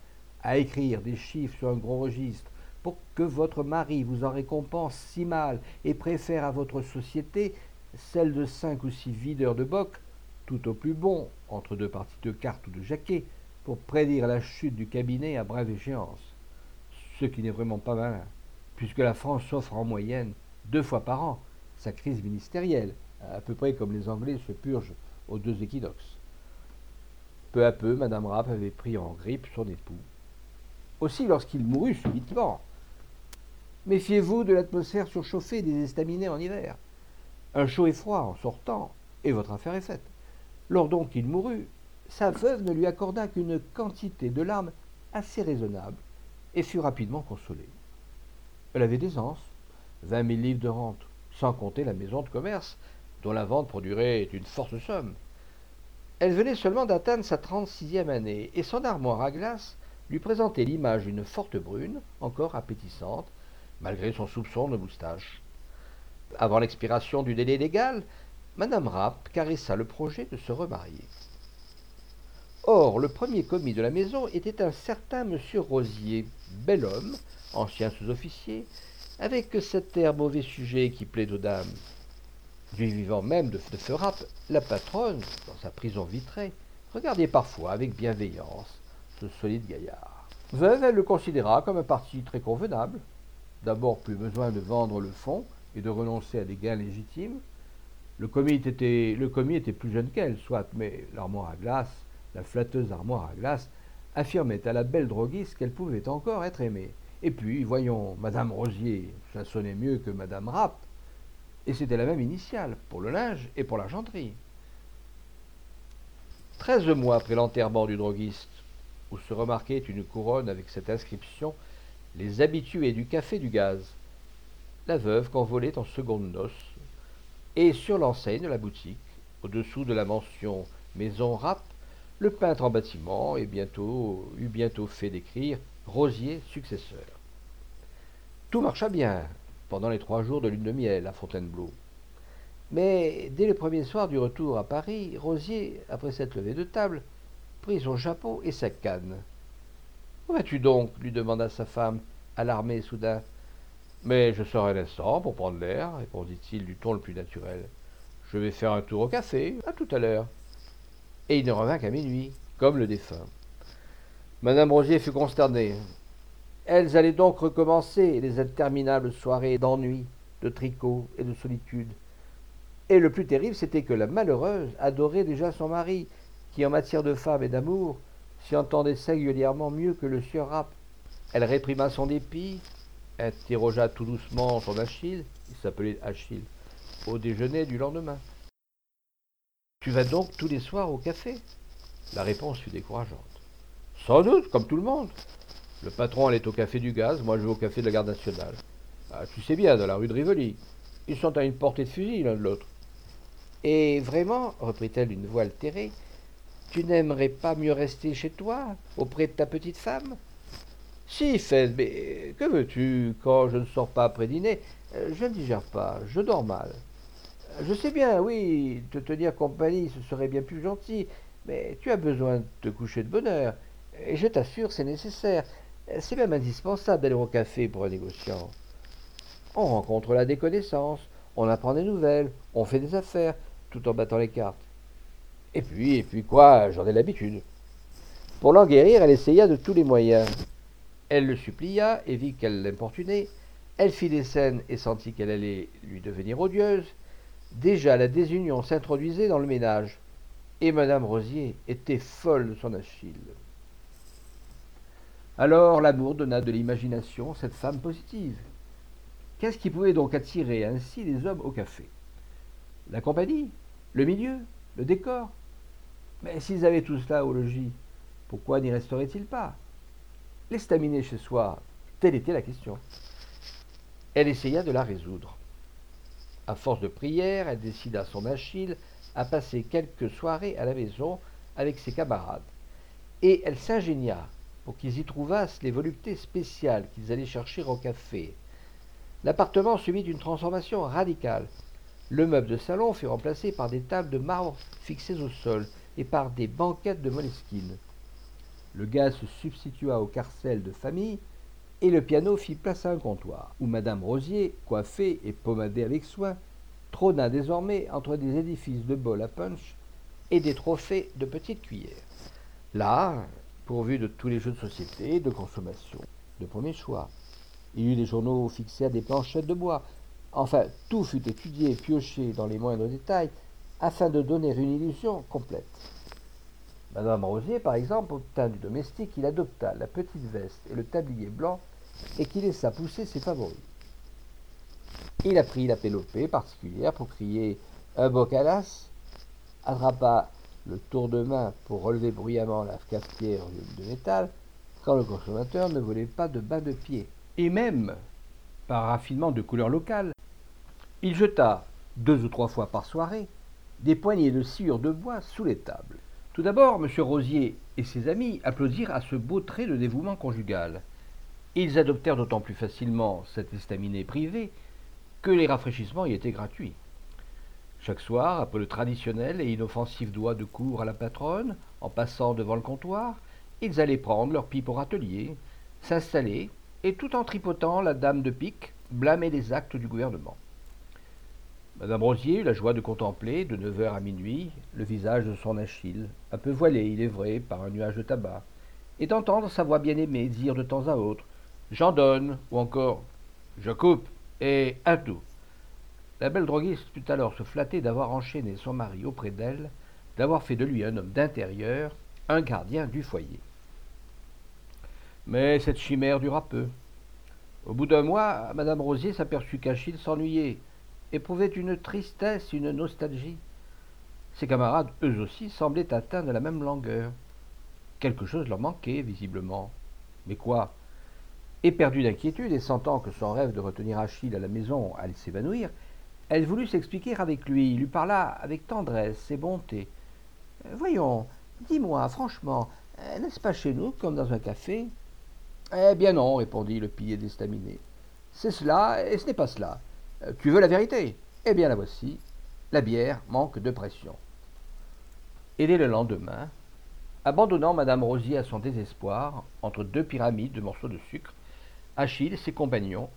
à écrire des chiffres sur un gros registre, pour que votre mari vous en récompense si mal et préfère à votre société celle de cinq ou six videurs de boc, tout au plus bon, entre deux parties de cartes ou de jaquet, pour prédire la chute du cabinet à brève échéance. Ce qui n'est vraiment pas malin, puisque la France offre en moyenne, deux fois par an, sa crise ministérielle, à peu près comme les Anglais se purgent aux deux équinoxes. Peu à peu, Madame Rapp avait pris en grippe son époux. Aussi lorsqu'il mourut subitement. Méfiez-vous de l'atmosphère surchauffée des estaminets en hiver. Un chaud et froid en sortant, et votre affaire est faite. Lors donc qu'il mourut, sa veuve ne lui accorda qu'une quantité de larmes assez raisonnable, et fut rapidement consolée. Elle avait des anses, vingt mille livres de rente, sans compter la maison de commerce, dont la vente produirait une forte somme. Elle venait seulement d'atteindre sa trente-sixième année, et son armoire à glace lui présentait l'image d'une forte brune, encore appétissante, malgré son soupçon de moustache. Avant l'expiration du délai légal, Madame Rapp caressa le projet de se remarier. Or, le premier commis de la maison était un certain monsieur Rosier, bel homme, ancien sous-officier, avec cet air mauvais sujet qui plaît aux dames. Du vivant même de, de la patronne, dans sa prison vitrée, regardait parfois avec bienveillance ce solide gaillard. Veuve, elle le considéra comme un parti très convenable. D'abord, plus besoin de vendre le fonds et de renoncer à des gains légitimes. Le commis était, le commis était plus jeune qu'elle, soit, mais l'armoire à glace, la flatteuse armoire à glace, affirmait à la belle droguiste qu'elle pouvait encore être aimée. Et puis, voyons, Madame Rosier, ça sonnait mieux que Madame Rapp, et c'était la même initiale pour le linge et pour l'argenterie. Treize mois après l'enterrement du droguiste, où se remarquait une couronne avec cette inscription Les habitués du café du gaz, la veuve convolait en seconde noces, Et sur l'enseigne de la boutique, au-dessous de la mention Maison Rap, le peintre en bâtiment eut bientôt fait d'écrire Rosier successeur. Tout marcha bien pendant les trois jours de lune de miel à Fontainebleau. Mais dès le premier soir du retour à Paris, Rosier, après cette levée de table, prit son chapeau et sa canne. Où vas-tu donc lui demanda sa femme, alarmée soudain. Mais je sors un instant pour prendre l'air, répondit-il du ton le plus naturel. Je vais faire un tour au café, à tout à l'heure. Et il ne revint qu'à minuit, comme le défunt. Madame Rosier fut consternée. Elles allaient donc recommencer les interminables soirées d'ennui, de tricot et de solitude. Et le plus terrible, c'était que la malheureuse adorait déjà son mari, qui en matière de femme et d'amour s'y entendait singulièrement mieux que le sieur Rapp. Elle réprima son dépit, interrogea tout doucement son Achille, il s'appelait Achille, au déjeuner du lendemain. Tu vas donc tous les soirs au café? La réponse fut décourageante. Sans doute, comme tout le monde. Le patron allait au café du gaz, moi je vais au café de la garde nationale. Ah, tu sais bien, dans la rue de Rivoli. Ils sont à une portée de fusil l'un de l'autre. Et vraiment, reprit-elle d'une voix altérée, tu n'aimerais pas mieux rester chez toi, auprès de ta petite femme? Si, Fed, mais que veux-tu? Quand je ne sors pas après dîner, euh, je ne digère pas, je dors mal. Je sais bien, oui, te tenir compagnie, ce serait bien plus gentil, mais tu as besoin de te coucher de bonne heure, et je t'assure, c'est nécessaire. C'est même indispensable d'aller au café pour un négociant. On rencontre là des connaissances, on apprend des nouvelles, on fait des affaires, tout en battant les cartes. Et puis, et puis quoi, j'en ai l'habitude. Pour l'en guérir, elle essaya de tous les moyens. Elle le supplia et vit qu'elle l'importunait. Elle fit des scènes et sentit qu'elle allait lui devenir odieuse. Déjà la désunion s'introduisait dans le ménage, et Madame Rosier était folle de son Achille. Alors l'amour donna de l'imagination cette femme positive. Qu'est-ce qui pouvait donc attirer ainsi les hommes au café? La compagnie Le milieu Le décor? Mais s'ils avaient tout cela au logis, pourquoi n'y resteraient-ils pas? L'estaminer chez soi, telle était la question. Elle essaya de la résoudre. À force de prières, elle décida son Achille à passer quelques soirées à la maison avec ses camarades. Et elle s'ingénia pour qu'ils y trouvassent les voluptés spéciales qu'ils allaient chercher au café. L'appartement subit une transformation radicale. Le meuble de salon fut remplacé par des tables de marbre fixées au sol et par des banquettes de moleskine. Le gaz se substitua au carcel de famille et le piano fit place à un comptoir, où Madame Rosier, coiffée et pommadée avec soin, trôna désormais entre des édifices de bols à punch et des trophées de petites cuillères. Là, pourvu de tous les jeux de société, de consommation, de premier choix. Il y eut des journaux fixés à des planchettes de bois. Enfin, tout fut étudié pioché dans les moindres détails afin de donner une illusion complète. Madame Rosier, par exemple, obtint du domestique qu'il adopta la petite veste et le tablier blanc et qu'il laissa pousser ses favoris. Il apprit la pélopée particulière pour crier un bocalas, attrapa le tour de main pour relever bruyamment la cafetière de métal quand le consommateur ne voulait pas de bas de pied. Et même, par raffinement de couleur locale, il jeta, deux ou trois fois par soirée, des poignées de sciure de bois sous les tables. Tout d'abord, M. Rosier et ses amis applaudirent à ce beau trait de dévouement conjugal. Ils adoptèrent d'autant plus facilement cet estaminet privé que les rafraîchissements y étaient gratuits. Chaque soir, après le traditionnel et inoffensif doigt de cour à la patronne, en passant devant le comptoir, ils allaient prendre leur pipe au râtelier, s'installer, et tout en tripotant la dame de pique, blâmer les actes du gouvernement. Madame Rosier eut la joie de contempler, de neuf heures à minuit, le visage de son Achille, un peu voilé, il est vrai, par un nuage de tabac, et d'entendre sa voix bien-aimée dire de temps à autre J'en donne, ou encore Je coupe, et un tout. La belle droguiste put alors se flatter d'avoir enchaîné son mari auprès d'elle, d'avoir fait de lui un homme d'intérieur, un gardien du foyer. Mais cette chimère dura peu. Au bout d'un mois, Madame Rosier s'aperçut qu'Achille s'ennuyait, éprouvait une tristesse, une nostalgie. Ses camarades, eux aussi, semblaient atteints de la même langueur. Quelque chose leur manquait, visiblement. Mais quoi? Éperdu d'inquiétude et sentant que son rêve de retenir Achille à la maison allait s'évanouir, Elle voulut s'expliquer avec lui, lui parla avec tendresse et bonté. Voyons, dis-moi, franchement, n'est-ce pas chez nous comme dans un café Eh bien non, répondit le pilier d'estaminé. C'est cela et ce n'est pas cela. Tu veux la vérité? Eh bien la voici. La bière manque de pression. Et dès le lendemain, abandonnant Madame Rosier à son désespoir, entre deux pyramides de morceaux de sucre, Achille et ses compagnons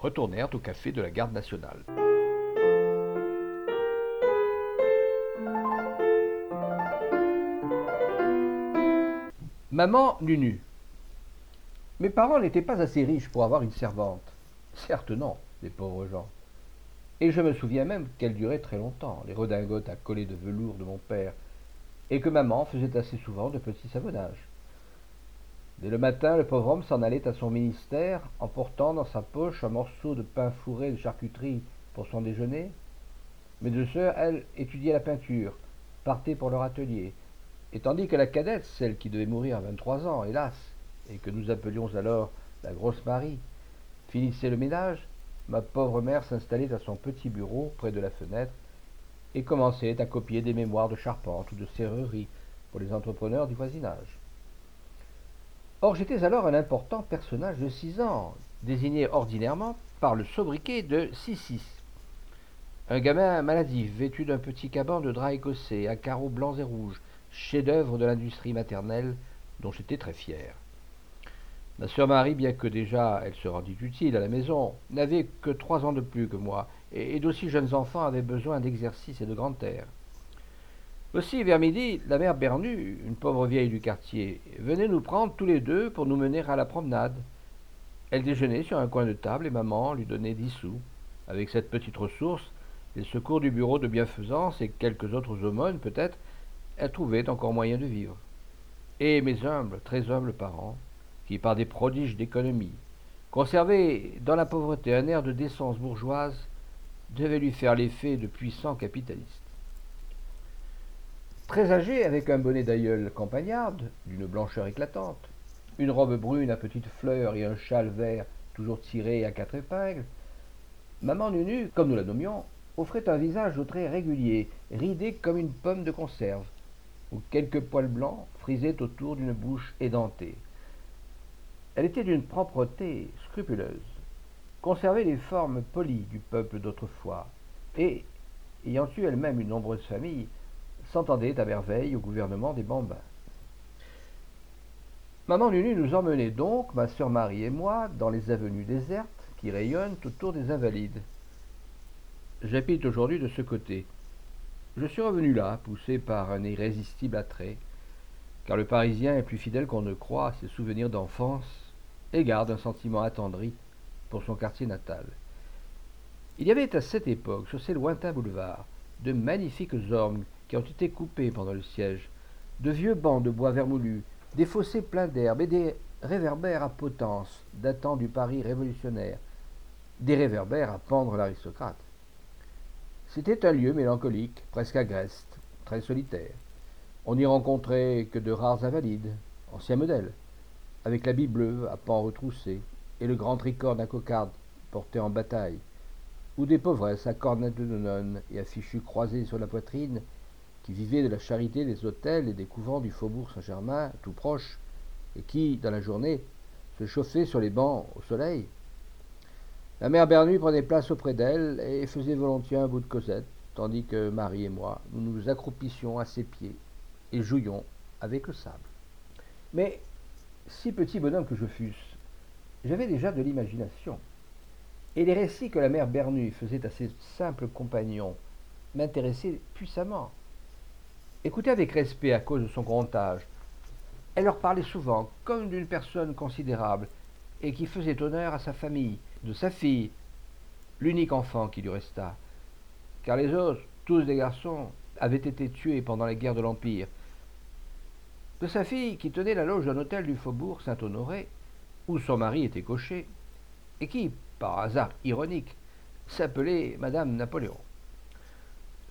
retournèrent au café de la garde nationale. Maman Nunu. Mes parents n'étaient pas assez riches pour avoir une servante. Certes non, les pauvres gens. Et je me souviens même qu'elle durait très longtemps, les redingotes à coller de velours de mon père, et que maman faisait assez souvent de petits savonnages. Dès le matin, le pauvre homme s'en allait à son ministère, emportant dans sa poche un morceau de pain fourré de charcuterie pour son déjeuner. Mes deux sœurs, elles, étudiaient la peinture, partaient pour leur atelier, et tandis que la cadette, celle qui devait mourir à vingt-trois ans, hélas, et que nous appelions alors la grosse Marie, finissait le ménage, ma pauvre mère s'installait à son petit bureau près de la fenêtre et commençait à copier des mémoires de charpente ou de serrurerie pour les entrepreneurs du voisinage. Or j'étais alors un important personnage de six ans, désigné ordinairement par le sobriquet de Six-Six. Un gamin maladif, vêtu d'un petit caban de drap écossais à carreaux blancs et rouges, chef-d'œuvre de l'industrie maternelle dont j'étais très fier. Ma sœur Marie, bien que déjà elle se rendit utile à la maison, n'avait que trois ans de plus que moi, et, d'aussi jeunes enfants avaient besoin d'exercice et de grand air. Aussi, vers midi, la mère Bernu, une pauvre vieille du quartier, venait nous prendre tous les deux pour nous mener à la promenade. Elle déjeunait sur un coin de table et maman lui donnait dix sous. Avec cette petite ressource, les secours du bureau de bienfaisance et quelques autres aumônes peut-être, elle trouvait encore moyen de vivre. Et mes humbles, très humbles parents, qui, par des prodiges d'économie, conservaient dans la pauvreté un air de décence bourgeoise, devaient lui faire l'effet de puissants capitalistes. Très âgé, avec un bonnet d'aïeul campagnarde, d'une blancheur éclatante, une robe brune à petites fleurs et un châle vert toujours tiré à quatre épingles, maman Nunu, comme nous la nommions, offrait un visage au traits réguliers, ridé comme une pomme de conserve, où quelques poils blancs frisaient autour d'une bouche édentée. Elle était d'une propreté scrupuleuse, conservait les formes polies du peuple d'autrefois, et, ayant eu elle-même une nombreuse famille, s'entendait à merveille au gouvernement des bambins. Maman Nunu nous emmenait donc, ma sœur Marie et moi, dans les avenues désertes qui rayonnent autour des Invalides. J'habite aujourd'hui de ce côté, je suis revenu là, poussé par un irrésistible attrait, car le Parisien est plus fidèle qu'on ne croit à ses souvenirs d'enfance et garde un sentiment attendri pour son quartier natal. Il y avait à cette époque, sur ces lointains boulevards, de magnifiques ormes qui ont été coupés pendant le siège, de vieux bancs de bois vermoulu, des fossés pleins d'herbe et des réverbères à potence datant du Paris révolutionnaire, des réverbères à pendre l'aristocrate. C'était un lieu mélancolique, presque agreste, très solitaire. On n'y rencontrait que de rares invalides, anciens modèles, avec l'habit bleu à pans retroussés et le grand tricorne à cocarde porté en bataille, ou des pauvresses à cornettes de nonnes et à fichus croisés sur la poitrine, qui vivaient de la charité des hôtels et des couvents du faubourg Saint-Germain, tout proche, et qui, dans la journée, se chauffaient sur les bancs au soleil, la mère Bernu prenait place auprès d'elle et faisait volontiers un bout de Cosette, tandis que Marie et moi, nous nous accroupissions à ses pieds et jouions avec le sable. Mais, si petit bonhomme que je fusse, j'avais déjà de l'imagination. Et les récits que la mère Bernu faisait à ses simples compagnons m'intéressaient puissamment. Écoutez avec respect à cause de son grand âge. Elle leur parlait souvent comme d'une personne considérable et qui faisait honneur à sa famille, de sa fille, l'unique enfant qui lui resta, car les autres, tous des garçons, avaient été tués pendant les guerres de l'Empire. De sa fille qui tenait la loge d'un hôtel du faubourg Saint-Honoré, où son mari était cocher, et qui, par hasard ironique, s'appelait Madame Napoléon.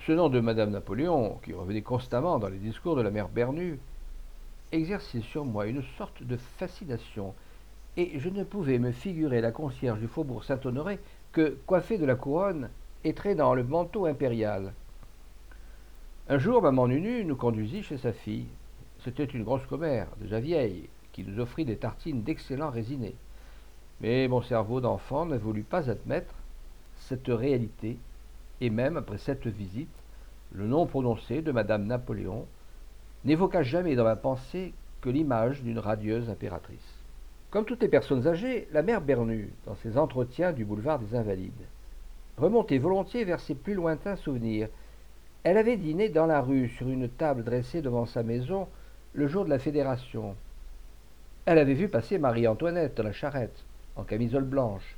Ce nom de Madame Napoléon, qui revenait constamment dans les discours de la mère Bernu, exerçait sur moi une sorte de fascination et je ne pouvais me figurer la concierge du faubourg Saint-Honoré que coiffée de la couronne et traînant le manteau impérial. Un jour, maman Nunu nous conduisit chez sa fille. C'était une grosse commère, déjà vieille, qui nous offrit des tartines d'excellent résinés. Mais mon cerveau d'enfant ne voulut pas admettre cette réalité, et même après cette visite, le nom prononcé de Madame Napoléon n'évoqua jamais dans ma pensée que l'image d'une radieuse impératrice. Comme toutes les personnes âgées, la mère Bernu, dans ses entretiens du boulevard des Invalides, remontait volontiers vers ses plus lointains souvenirs, elle avait dîné dans la rue sur une table dressée devant sa maison le jour de la fédération. Elle avait vu passer Marie-Antoinette dans la charrette, en camisole blanche.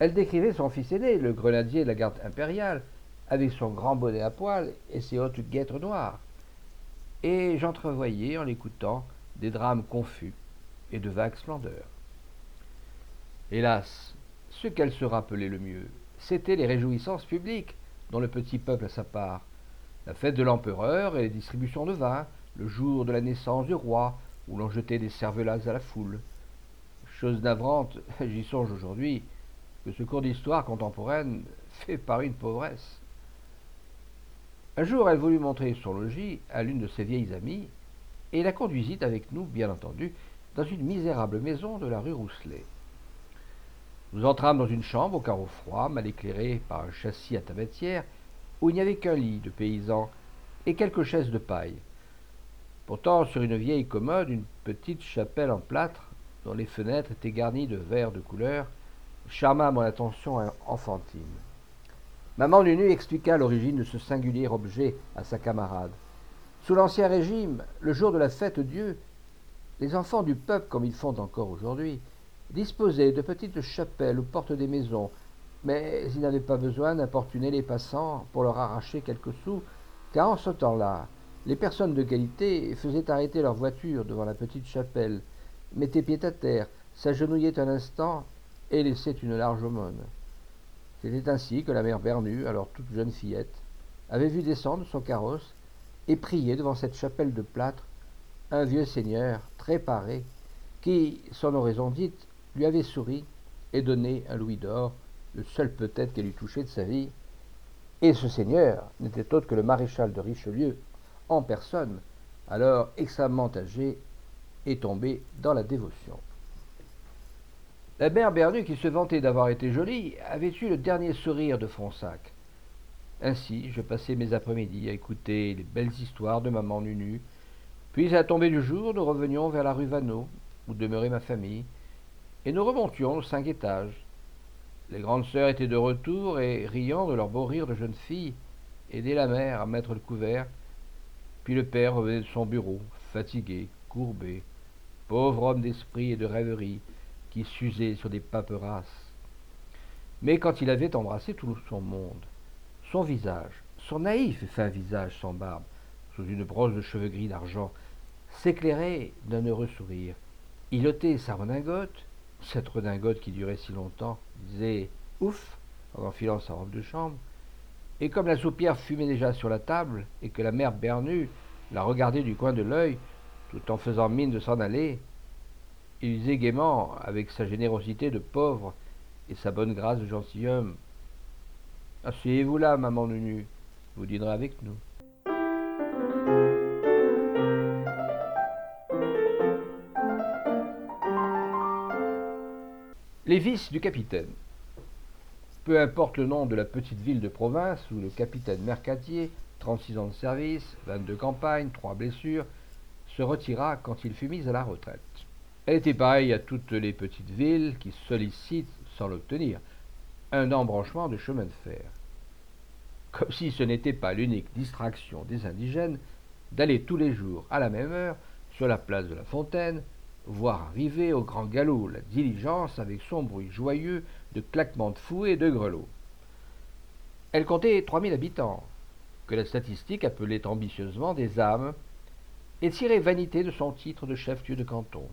Elle décrivait son fils aîné, le grenadier de la garde impériale, avec son grand bonnet à poil et ses hautes guêtres noires. Et j'entrevoyais, en l'écoutant, des drames confus et de vagues splendeurs. Hélas, ce qu'elle se rappelait le mieux, c'étaient les réjouissances publiques, dont le petit peuple a sa part. La fête de l'empereur et les distributions de vin, le jour de la naissance du roi, où l'on jetait des cervelas à la foule. Chose navrante, j'y songe aujourd'hui, que ce cours d'histoire contemporaine fait par une pauvresse. Un jour, elle voulut montrer son logis à l'une de ses vieilles amies, et la conduisit avec nous, bien entendu, dans une misérable maison de la rue Rousselet. Nous entrâmes dans une chambre au carreau froid, mal éclairée par un châssis à tabatière, où il n'y avait qu'un lit de paysan et quelques chaises de paille. Pourtant, sur une vieille commode, une petite chapelle en plâtre, dont les fenêtres étaient garnies de verres de couleur, charma mon attention enfantine. Maman Nunu expliqua l'origine de ce singulier objet à sa camarade. Sous l'Ancien Régime, le jour de la fête Dieu, les enfants du peuple, comme ils font encore aujourd'hui, disposaient de petites chapelles aux portes des maisons, mais ils n'avaient pas besoin d'importuner les passants pour leur arracher quelques sous, car en ce temps-là, les personnes de qualité faisaient arrêter leur voiture devant la petite chapelle, mettaient pied à terre, s'agenouillaient un instant et laissaient une large aumône. C'était ainsi que la mère Bernu, alors toute jeune fillette, avait vu descendre son carrosse et prier devant cette chapelle de plâtre un vieux seigneur très paré qui, son oraison dite, lui avait souri et donné un louis d'or, le seul peut-être qu'elle eût touché de sa vie. Et ce seigneur n'était autre que le maréchal de Richelieu, en personne, alors extrêmement âgé, et tombé dans la dévotion. La mère Bernu, qui se vantait d'avoir été jolie, avait eu le dernier sourire de Fronsac. Ainsi, je passais mes après-midi à écouter les belles histoires de maman Nunu. Puis, à la tombée du jour, nous revenions vers la rue Vanneau, où demeurait ma famille, et nous remontions aux cinq étages. Les grandes sœurs étaient de retour et, riant de leur beau rire de jeune fille, aidaient la mère à mettre le couvert. Puis le père revenait de son bureau, fatigué, courbé, pauvre homme d'esprit et de rêverie, qui s'usait sur des paperasses. Mais quand il avait embrassé tout son monde, son visage, son naïf et fin visage sans barbe, sous une brosse de cheveux gris d'argent, s'éclairait d'un heureux sourire. Il ôtait sa redingote, cette redingote qui durait si longtemps, disait ouf en enfilant sa robe de chambre, et comme la soupière fumait déjà sur la table, et que la mère Bernu la regardait du coin de l'œil, tout en faisant mine de s'en aller, il disait gaiement, avec sa générosité de pauvre et sa bonne grâce de gentilhomme Asseyez-vous là, maman Nunu, vous dînerez avec nous. Les vices du capitaine. Peu importe le nom de la petite ville de province où le capitaine Mercadier, 36 ans de service, 22 campagnes, 3 blessures, se retira quand il fut mis à la retraite. Elle était pareille à toutes les petites villes qui sollicitent, sans l'obtenir, un embranchement de chemin de fer. Comme si ce n'était pas l'unique distraction des indigènes d'aller tous les jours à la même heure sur la place de la Fontaine voir arriver au grand galop la diligence avec son bruit joyeux de claquements de fouet et de grelots. Elle comptait trois mille habitants, que la statistique appelait ambitieusement des âmes, et tirait vanité de son titre de chef-lieu de canton.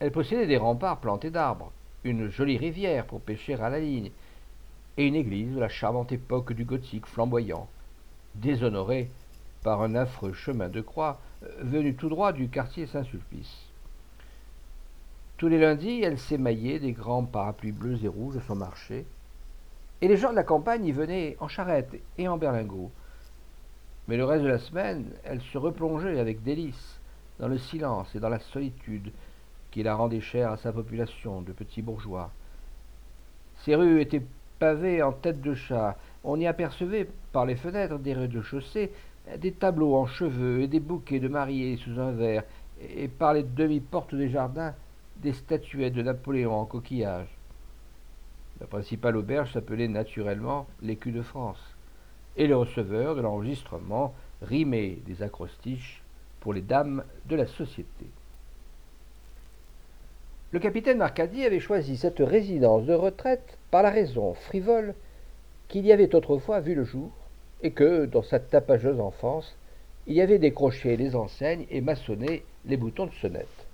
Elle possédait des remparts plantés d'arbres, une jolie rivière pour pêcher à la ligne, et une église de la charmante époque du gothique flamboyant, déshonorée par un affreux chemin de croix euh, venu tout droit du quartier Saint-Sulpice. Tous les lundis, elle s'émaillait des grands parapluies bleus et rouges de son marché, Et les gens de la campagne y venaient en charrette et en berlingot. Mais le reste de la semaine, elle se replongeait avec délice dans le silence et dans la solitude qui la rendait chère à sa population de petits bourgeois. Ces rues étaient pavées en tête de chat. On y apercevait par les fenêtres des rez-de-chaussée des tableaux en cheveux et des bouquets de mariés sous un verre, et par les demi-portes des jardins des statuettes de Napoléon en coquillage. La principale auberge s'appelait naturellement l'Écu de France, et le receveur de l'enregistrement rimait des acrostiches pour les dames de la société. Le capitaine Marcadi avait choisi cette résidence de retraite par la raison frivole qu'il y avait autrefois vu le jour, et que, dans sa tapageuse enfance, il y avait décroché les enseignes et maçonné les boutons de sonnette.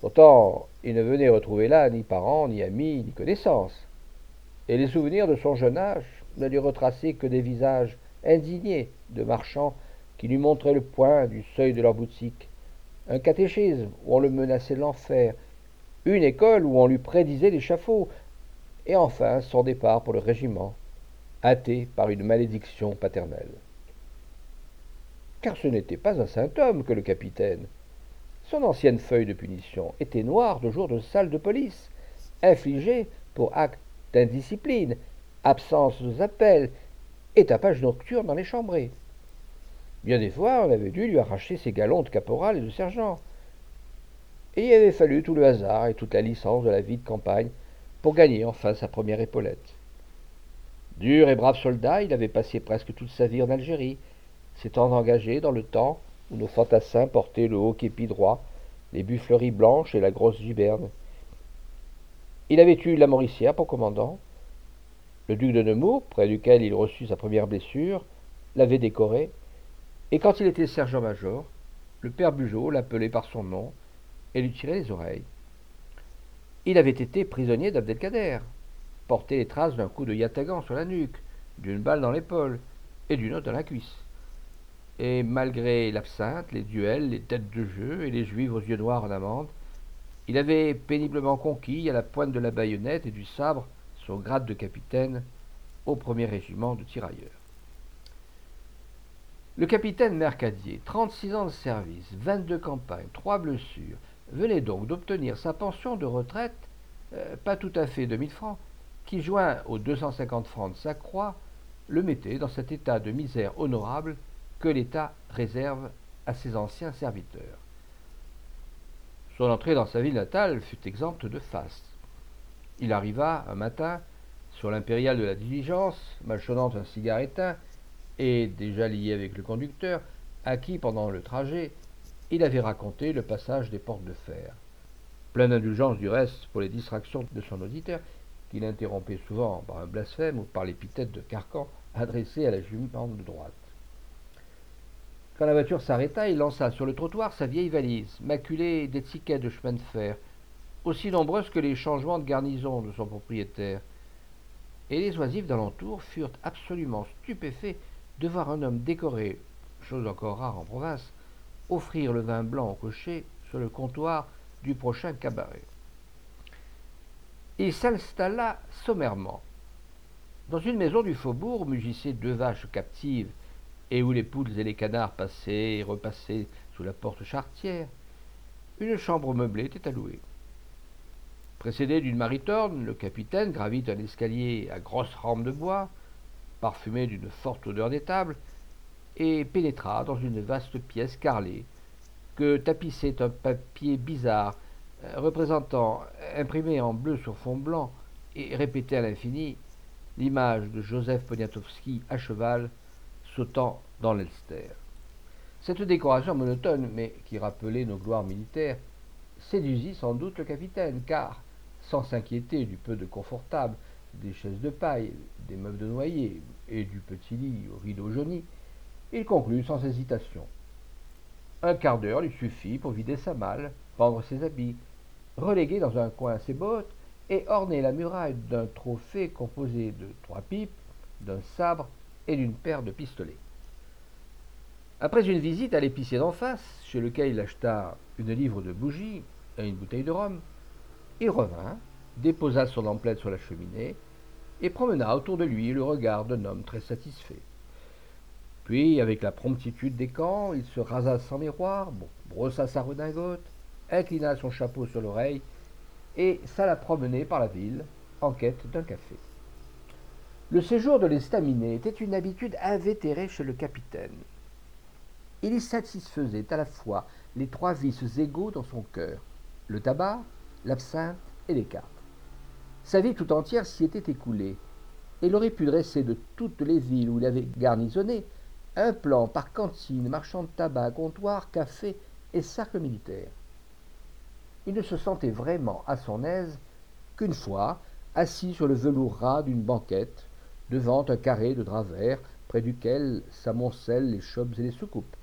Pourtant, il ne venait retrouver là ni parents, ni amis, ni connaissances. Et les souvenirs de son jeune âge ne lui retraçaient que des visages indignés de marchands qui lui montraient le point du seuil de leur boutique, un catéchisme où on le menaçait de l'enfer, une école où on lui prédisait l'échafaud, et enfin son départ pour le régiment, hâté par une malédiction paternelle. Car ce n'était pas un saint homme que le capitaine. Son ancienne feuille de punition était noire de jours de salle de police, infligée pour acte d'indiscipline, absence aux appels et tapage nocturne dans les chambrées. Bien des fois, on avait dû lui arracher ses galons de caporal et de sergent. Et il avait fallu tout le hasard et toute la licence de la vie de campagne pour gagner enfin sa première épaulette. Dur et brave soldat, il avait passé presque toute sa vie en Algérie, s'étant engagé dans le temps où nos fantassins portaient le haut képi droit, les buffleries blanches et la grosse giberne. Il avait eu la Mauricière pour commandant. Le duc de Nemours, près duquel il reçut sa première blessure, l'avait décoré, et quand il était sergent-major, le père Bugeaud l'appelait par son nom et lui tirait les oreilles. Il avait été prisonnier d'Abdelkader, porté les traces d'un coup de yatagan sur la nuque, d'une balle dans l'épaule et d'une autre dans la cuisse. Et malgré l'absinthe, les duels, les têtes de jeu et les juifs aux yeux noirs en amande, il avait péniblement conquis, à la pointe de la baïonnette et du sabre, son grade de capitaine au premier régiment de tirailleurs. Le capitaine Mercadier, 36 ans de service, 22 campagnes, 3 blessures, venait donc d'obtenir sa pension de retraite, euh, pas tout à fait de 1000 francs, qui, joint aux 250 francs de sa croix, le mettait dans cet état de misère honorable que l'État réserve à ses anciens serviteurs. Son entrée dans sa ville natale fut exempte de faste. Il arriva un matin sur l'impériale de la diligence, mâchonnant un cigare éteint, et déjà lié avec le conducteur, à qui, pendant le trajet, il avait raconté le passage des portes de fer. Plein d'indulgence du reste pour les distractions de son auditeur, qu'il interrompait souvent par un blasphème ou par l'épithète de carcan adressée à la jument de droite. Quand la voiture s'arrêta, il lança sur le trottoir sa vieille valise, maculée d'étiquettes de chemin de fer, aussi nombreuses que les changements de garnison de son propriétaire. Et les oisifs d'alentour furent absolument stupéfaits de voir un homme décoré, chose encore rare en province, offrir le vin blanc au cocher sur le comptoir du prochain cabaret. Il s'installa sommairement. Dans une maison du faubourg mugissaient deux vaches captives et où les poules et les canards passaient et repassaient sous la porte charretière, une chambre meublée était allouée. Précédé d'une maritorne, le capitaine gravit un escalier à grosses rampes de bois, parfumé d'une forte odeur d'étable, et pénétra dans une vaste pièce carrelée que tapissait un papier bizarre euh, représentant, imprimé en bleu sur fond blanc et répété à l'infini, l'image de Joseph Poniatowski à cheval dans l'Elster. Cette décoration monotone, mais qui rappelait nos gloires militaires, séduisit sans doute le capitaine, car, sans s'inquiéter du peu de confortable, des chaises de paille, des meubles de noyer et du petit lit au rideau jauni, il conclut sans hésitation. Un quart d'heure lui suffit pour vider sa malle, prendre ses habits, reléguer dans un coin ses bottes et orner la muraille d'un trophée composé de trois pipes, d'un sabre et d'une paire de pistolets. Après une visite à l'épicier d'en face, chez lequel il acheta une livre de bougies et une bouteille de rhum, il revint, déposa son emplette sur la cheminée et promena autour de lui le regard d'un homme très satisfait. Puis, avec la promptitude des camps, il se rasa sans miroir, brossa sa redingote, inclina son chapeau sur l'oreille et s'alla promener par la ville en quête d'un café. Le séjour de l'estaminet était une habitude invétérée chez le capitaine. Il y satisfaisait à la fois les trois vices égaux dans son cœur, le tabac, l'absinthe et les cartes. Sa vie tout entière s'y était écoulée, et il aurait pu dresser de toutes les villes où il avait garnisonné un plan par cantine, marchand de tabac, comptoir, café et cercle militaire. Il ne se sentait vraiment à son aise qu'une fois, assis sur le velours ras d'une banquette, devant un carré de drap vert près duquel s'amoncellent les chopes et les soucoupes.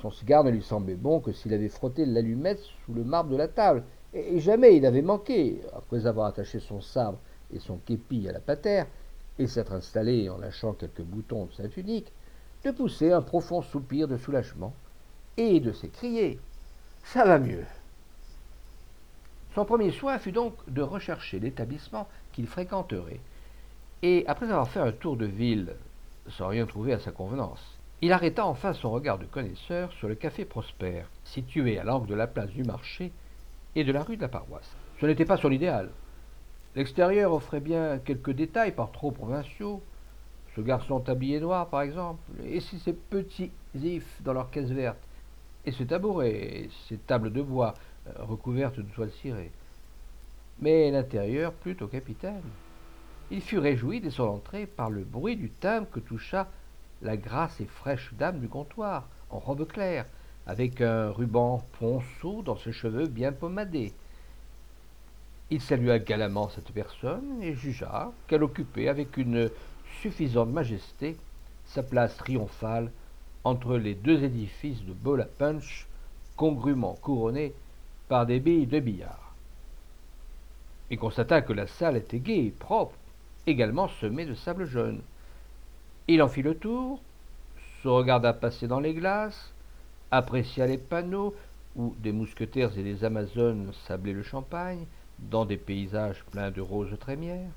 Son cigare ne lui semblait bon que s'il avait frotté l'allumette sous le marbre de la table, et jamais il n'avait manqué, après avoir attaché son sabre et son képi à la patère, et s'être installé en lâchant quelques boutons de sa tunique, de pousser un profond soupir de soulagement et de s'écrier Ça va mieux. Son premier soin fut donc de rechercher l'établissement qu'il fréquenterait, et après avoir fait un tour de ville sans rien trouver à sa convenance, il arrêta enfin son regard de connaisseur sur le café Prosper, situé à l'angle de la place du marché et de la rue de la paroisse. Ce n'était pas son idéal. L'extérieur offrait bien quelques détails par trop provinciaux. Ce garçon habillé noir, par exemple, et ces petits ifs dans leur caisse verte, et ce tabouret, et ces tables de bois euh, recouvertes de toile cirée. Mais l'intérieur plut au capitaine. Il fut réjoui dès son entrée par le bruit du timbre que toucha la grasse et fraîche dame du comptoir, en robe claire, avec un ruban ponceau dans ses cheveux bien pommadés. Il salua galamment cette personne et jugea qu'elle occupait avec une suffisante majesté sa place triomphale entre les deux édifices de bol à punch congrument couronnés par des billes de billard. Il constata que la salle était gaie, propre, également semée de sable jaune. Il en fit le tour, se regarda passer dans les glaces, apprécia les panneaux où des mousquetaires et des amazones sablaient le champagne, dans des paysages pleins de roses trémières,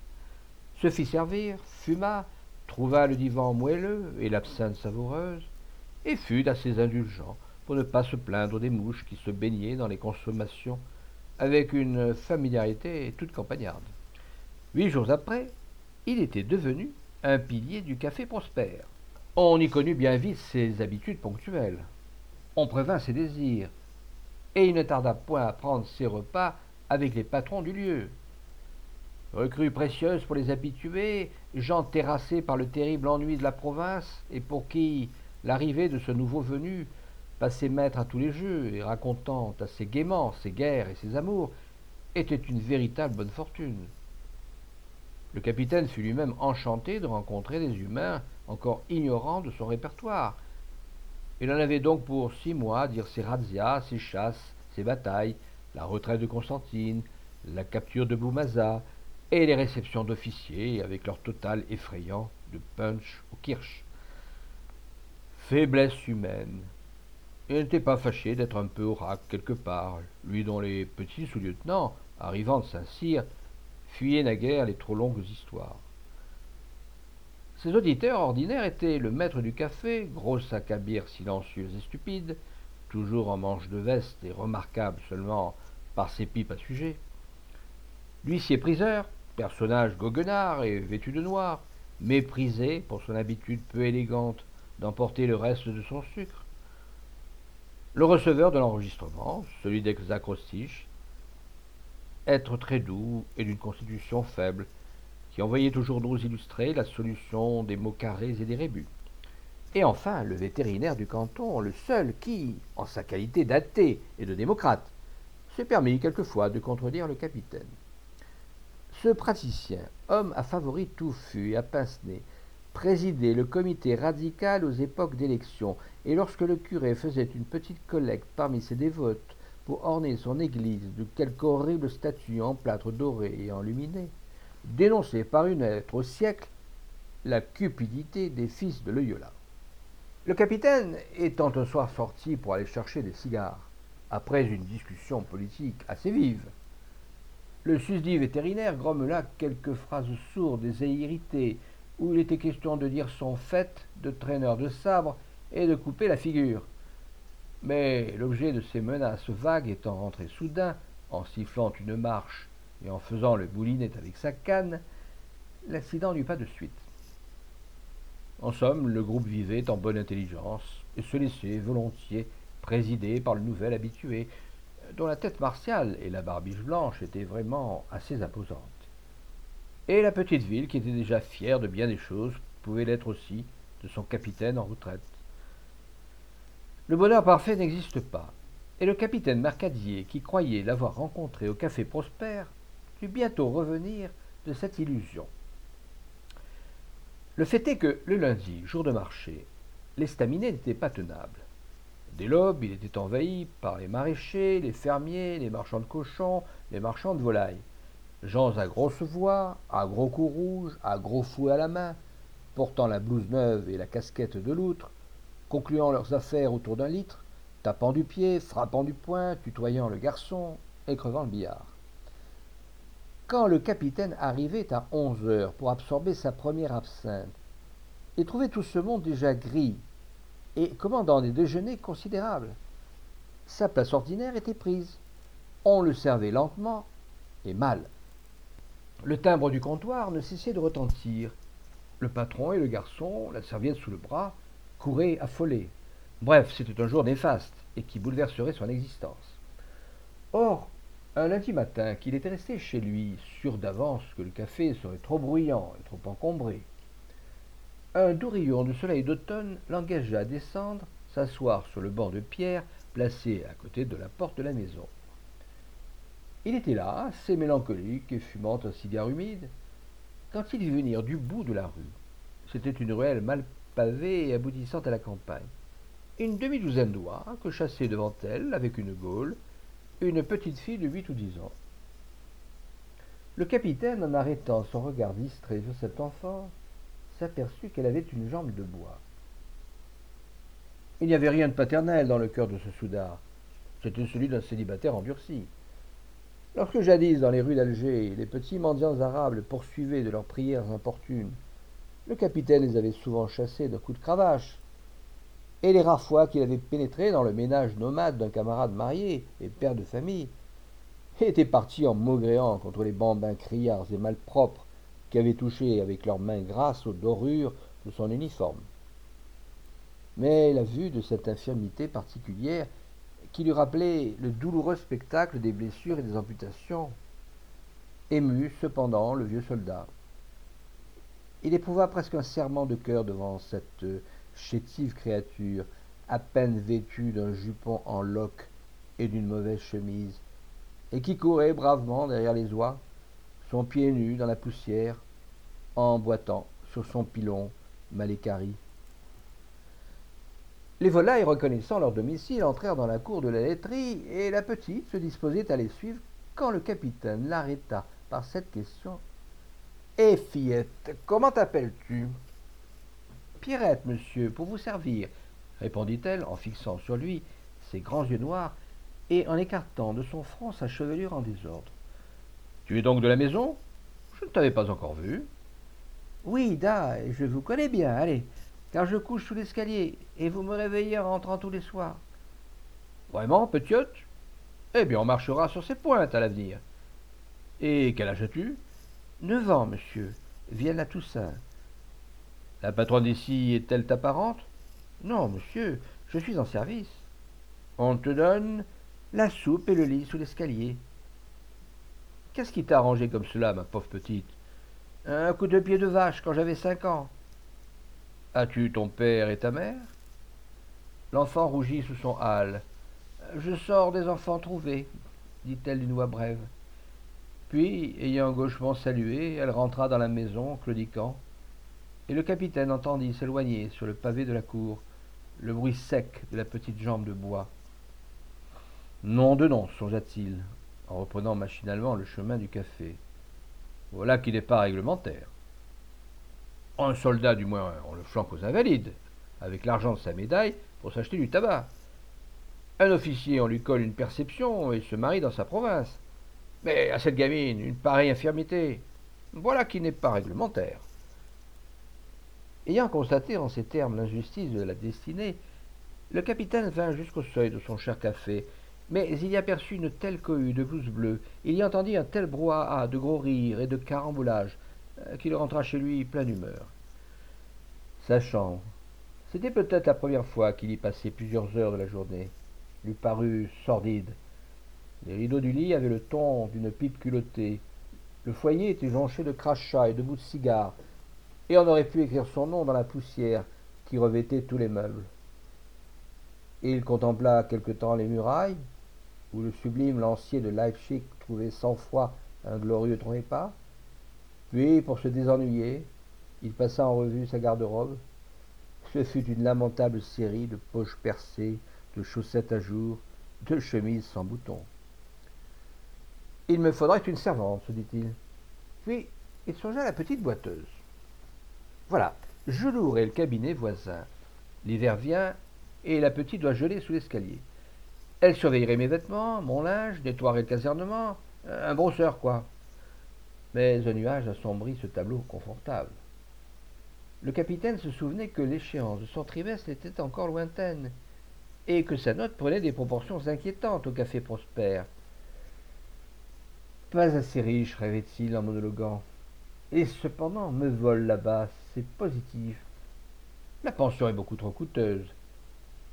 se fit servir, fuma, trouva le divan moelleux et l'absinthe savoureuse, et fut assez indulgent pour ne pas se plaindre des mouches qui se baignaient dans les consommations avec une familiarité toute campagnarde. Huit jours après, il était devenu un pilier du café Prosper. On y connut bien vite ses habitudes ponctuelles. On prévint ses désirs, et il ne tarda point à prendre ses repas avec les patrons du lieu. Recrue précieuse pour les habitués, gens terrassés par le terrible ennui de la province, et pour qui l'arrivée de ce nouveau venu, passé maître à tous les jeux et racontant assez gaiement ses guerres et ses amours, était une véritable bonne fortune. Le capitaine fut lui-même enchanté de rencontrer des humains encore ignorants de son répertoire. Il en avait donc pour six mois à dire ses razzias, ses chasses, ses batailles, la retraite de Constantine, la capture de Boumaza et les réceptions d'officiers avec leur total effrayant de punch au kirsch. Faiblesse humaine. Il n'était pas fâché d'être un peu oracle quelque part, lui dont les petits sous-lieutenants, arrivant de Saint-Cyr, fuyaient naguère les trop longues histoires. Ses auditeurs ordinaires étaient le maître du café, gros sac à bière silencieux et stupide, toujours en manche de veste et remarquable seulement par ses pipes à sujet. L'huissier priseur, personnage goguenard et vêtu de noir, méprisé pour son habitude peu élégante d'emporter le reste de son sucre. Le receveur de l'enregistrement, celui d'ex-acrostiche, être très doux et d'une constitution faible, qui envoyait toujours nous illustrer la solution des mots carrés et des rébus. Et enfin, le vétérinaire du canton, le seul qui, en sa qualité d'athée et de démocrate, s'est permis quelquefois de contredire le capitaine. Ce praticien, homme à favoris touffus et à pince-nez, présidait le comité radical aux époques d'élection, et lorsque le curé faisait une petite collecte parmi ses dévotes pour orner son église de quelque horrible statue en plâtre doré et enluminé, dénonçait par une lettre au siècle la cupidité des fils de Loyola. Le capitaine étant un soir sorti pour aller chercher des cigares, après une discussion politique assez vive, Le susdit vétérinaire grommela quelques phrases sourdes et irritées, où il était question de dire son fait de traîneur de sabre et de couper la figure. Mais l'objet de ces menaces vagues étant rentré soudain, en sifflant une marche et en faisant le boulinet avec sa canne, l'accident n'eut pas de suite. En somme, le groupe vivait en bonne intelligence et se laissait volontiers présider par le nouvel habitué, dont la tête martiale et la barbiche blanche étaient vraiment assez imposantes. Et la petite ville, qui était déjà fière de bien des choses, pouvait l'être aussi de son capitaine en retraite. Le bonheur parfait n'existe pas, et le capitaine Mercadier, qui croyait l'avoir rencontré au café Prosper, dut bientôt revenir de cette illusion. Le fait est que le lundi, jour de marché, l'estaminet n'était pas tenable. Dès l'aube, il était envahi par les maraîchers, les fermiers, les marchands de cochons, les marchands de volailles. Gens à grosse voix, à gros cou rouge, à gros fouet à la main, portant la blouse neuve et la casquette de loutre, concluant leurs affaires autour d'un litre, tapant du pied, frappant du poing, tutoyant le garçon et crevant le billard. Quand le capitaine arrivait à onze heures pour absorber sa première absinthe, il trouvait tout ce monde déjà gris et commandant des déjeuners considérables. Sa place ordinaire était prise. On le servait lentement et mal. Le timbre du comptoir ne cessait de retentir. Le patron et le garçon, la serviette sous le bras, couraient affolés. Bref, c'était un jour néfaste et qui bouleverserait son existence. Or, un lundi matin, qu'il était resté chez lui, sûr d'avance que le café serait trop bruyant et trop encombré, un doux rayon de soleil d'automne l'engagea à descendre, s'asseoir sur le banc de pierre placé à côté de la porte de la maison. Il était là, assez mélancolique et fumant un cigare humide, quand il vit venir du bout de la rue. C'était une ruelle mal pavée et aboutissant à la campagne. Une demi-douzaine d'oies que chassait devant elle, avec une gaule, une petite fille de huit ou dix ans. Le capitaine, en arrêtant son regard distrait sur cet enfant, s'aperçut qu'elle avait une jambe de bois. Il n'y avait rien de paternel dans le cœur de ce soudard. C'était celui d'un célibataire endurci. Lorsque jadis, dans les rues d'Alger, les petits mendiants arabes poursuivaient de leurs prières importunes, le capitaine les avait souvent chassés d'un coup de cravache. Et les rares fois qu'il avait pénétré dans le ménage nomade d'un camarade marié et père de famille, était parti en maugréant contre les bambins criards et malpropres qui avaient touché avec leurs mains grasses aux dorures de son uniforme. Mais la vue de cette infirmité particulière, qui lui rappelait le douloureux spectacle des blessures et des amputations, émut cependant le vieux soldat. Il éprouva presque un serrement de cœur devant cette chétive créature, à peine vêtue d'un jupon en loques et d'une mauvaise chemise, et qui courait bravement derrière les oies, son pied nu dans la poussière, en boitant sur son pilon mal écari. Les volailles, reconnaissant leur domicile, entrèrent dans la cour de la laiterie, et la petite se disposait à les suivre quand le capitaine l'arrêta par cette question. Eh, fillette, comment t'appelles-tu? Pierrette, monsieur, pour vous servir, répondit-elle en fixant sur lui ses grands yeux noirs et en écartant de son front sa chevelure en désordre. Tu es donc de la maison? Je ne t'avais pas encore vu. Oui, da, je vous connais bien, allez, car je couche sous l'escalier, et vous me réveillez en rentrant tous les soirs. Vraiment, petite? Eh bien, on marchera sur ses pointes à l'avenir. Et quel âge as-tu? Neuf ans, monsieur. Vienne à Toussaint. La patronne d'ici est-elle ta parente Non, monsieur, je suis en service. On te donne la soupe et le lit sous l'escalier. Qu'est-ce qui t'a arrangé comme cela, ma pauvre petite? Un coup de pied de vache quand j'avais cinq ans. As-tu ton père et ta mère? L'enfant rougit sous son hâle. Je sors des enfants trouvés, dit-elle d'une voix brève. Puis, ayant gauchement salué, elle rentra dans la maison, claudiquant, et le capitaine entendit s'éloigner sur le pavé de la cour le bruit sec de la petite jambe de bois. Nom de nom, songea-t-il, en reprenant machinalement le chemin du café. Voilà qui n'est pas réglementaire. Un soldat, du moins, on le flanque aux invalides, avec l'argent de sa médaille, pour s'acheter du tabac. Un officier, on lui colle une perception et se marie dans sa province. Mais à cette gamine, une pareille infirmité, voilà qui n'est pas réglementaire. Ayant constaté en ces termes l'injustice de la destinée, le capitaine vint jusqu'au seuil de son cher café, mais il y aperçut une telle cohue de blouses bleues, il y entendit un tel brouhaha de gros rires et de carambolage, euh, qu'il rentra chez lui plein d'humeur. Sa chambre, c'était peut-être la première fois qu'il y passait plusieurs heures de la journée, lui parut sordide. Les rideaux du lit avaient le ton d'une pipe culottée. Le foyer était jonché de crachats et de bouts de cigares, et on aurait pu écrire son nom dans la poussière qui revêtait tous les meubles. Et il contempla quelque temps les murailles, où le sublime lancier de Leipzig trouvait cent fois un glorieux trépas. Puis, pour se désennuyer, il passa en revue sa garde-robe. Ce fut une lamentable série de poches percées, de chaussettes à jour, de chemises sans boutons. Il me faudrait une servante, se dit-il. Puis il songea à la petite boiteuse. Voilà, je louerai le cabinet voisin. L'hiver vient et la petite doit geler sous l'escalier. Elle surveillerait mes vêtements, mon linge, nettoierait le casernement. Un brosseur, quoi. Mais un nuage assombrit ce tableau confortable. Le capitaine se souvenait que l'échéance de son trimestre était encore lointaine, et que sa note prenait des proportions inquiétantes au café Prosper. Pas assez riche, rêvait-il en monologuant. Et cependant, me vole là-bas, c'est positif. La pension est beaucoup trop coûteuse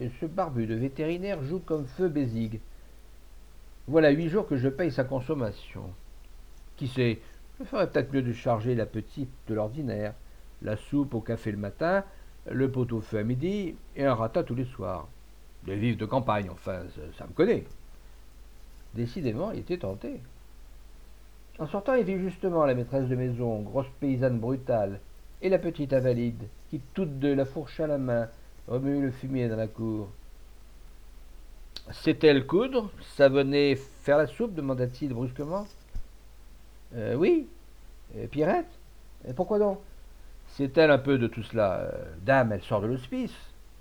et ce barbu de vétérinaire joue comme feu Bézigue. Voilà huit jours que je paye sa consommation. Qui sait, je ferais peut-être mieux de charger la petite de l'ordinaire, la soupe au café le matin, le pot-au-feu à midi et un rata tous les soirs. Des vifs de campagne, enfin, ça, me connaît. Décidément, il était tenté. En sortant, il vit justement la maîtresse de maison, grosse paysanne brutale, et la petite invalide, qui, toutes deux, la fourche à la main, remue le fumier dans la cour. Sait-elle coudre? Savonner, faire la soupe? demanda-t-il brusquement. Euh, oui. Euh, Pierrette? Et Pourquoi donc? C'est-elle un peu de tout cela euh, Dame, elle sort de l'hospice,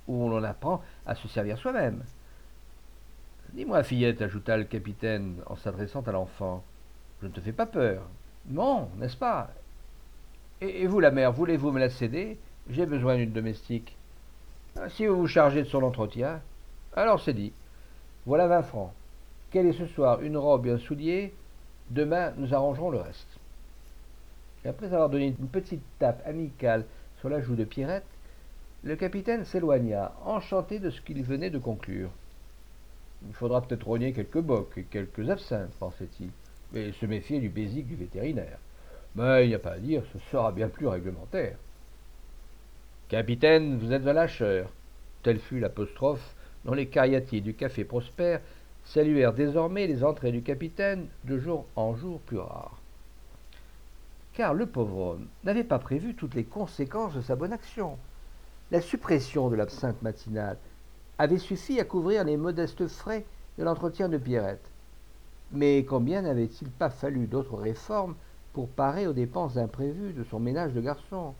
où l'on apprend à se servir soi-même. Dis-moi, fillette, ajouta le capitaine en s'adressant à l'enfant, je ne te fais pas peur. Non, n'est-ce pas? Et, vous, la mère, voulez-vous me la céder? J'ai besoin d'une domestique. Ah, si vous vous chargez de son entretien, alors c'est dit. Voilà vingt francs. Quel est ce soir? Une robe et un soulier? Demain, nous arrangerons le reste. Après avoir donné une petite tape amicale sur la joue de Pierrette, le capitaine s'éloigna, enchanté de ce qu'il venait de conclure. Il faudra peut-être rogner quelques bocs et quelques absinthes, pensait-il, et se méfier du bésique du vétérinaire. Mais il n'y a pas à dire, ce sera bien plus réglementaire. Capitaine, vous êtes un lâcheur. Telle fut l'apostrophe dont les cariatiers du café Prosper saluèrent désormais les entrées du capitaine de jour en jour plus rares. Car le pauvre homme n'avait pas prévu toutes les conséquences de sa bonne action. La suppression de l'absinthe matinale avait suffi à couvrir les modestes frais de l'entretien de Pierrette. Mais combien n'avait-il pas fallu d'autres réformes pour parer aux dépenses imprévues de son ménage de garçon?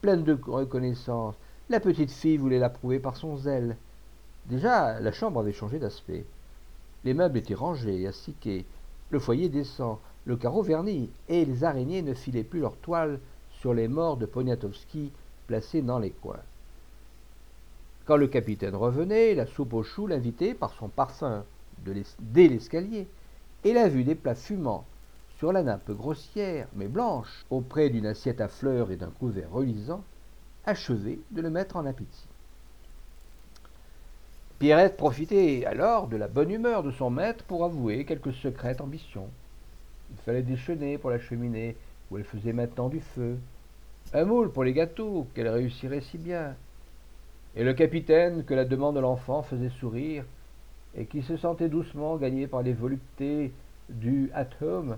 Pleine de reconnaissance. La petite fille voulait l'approuver par son zèle. Déjà, la chambre avait changé d'aspect. Les meubles étaient rangés, assiqués, le foyer décent, le carreau verni, et les araignées ne filaient plus leur toile sur les morts de Poniatowski placés dans les coins. Quand le capitaine revenait, la soupe aux choux l'invitait par son parfum dès l'escalier, et la vue des plats fumants sur la nappe grossière mais blanche, auprès d'une assiette à fleurs et d'un couvert reluisant, achevait de le mettre en appétit. Pierrette profitait alors de la bonne humeur de son maître pour avouer quelque secrète ambition. Il fallait déchaîner pour la cheminée, où elle faisait maintenant du feu, un moule pour les gâteaux, qu'elle réussirait si bien, et le capitaine que la demande de l'enfant faisait sourire, et qui se sentait doucement gagné par les voluptés du at-home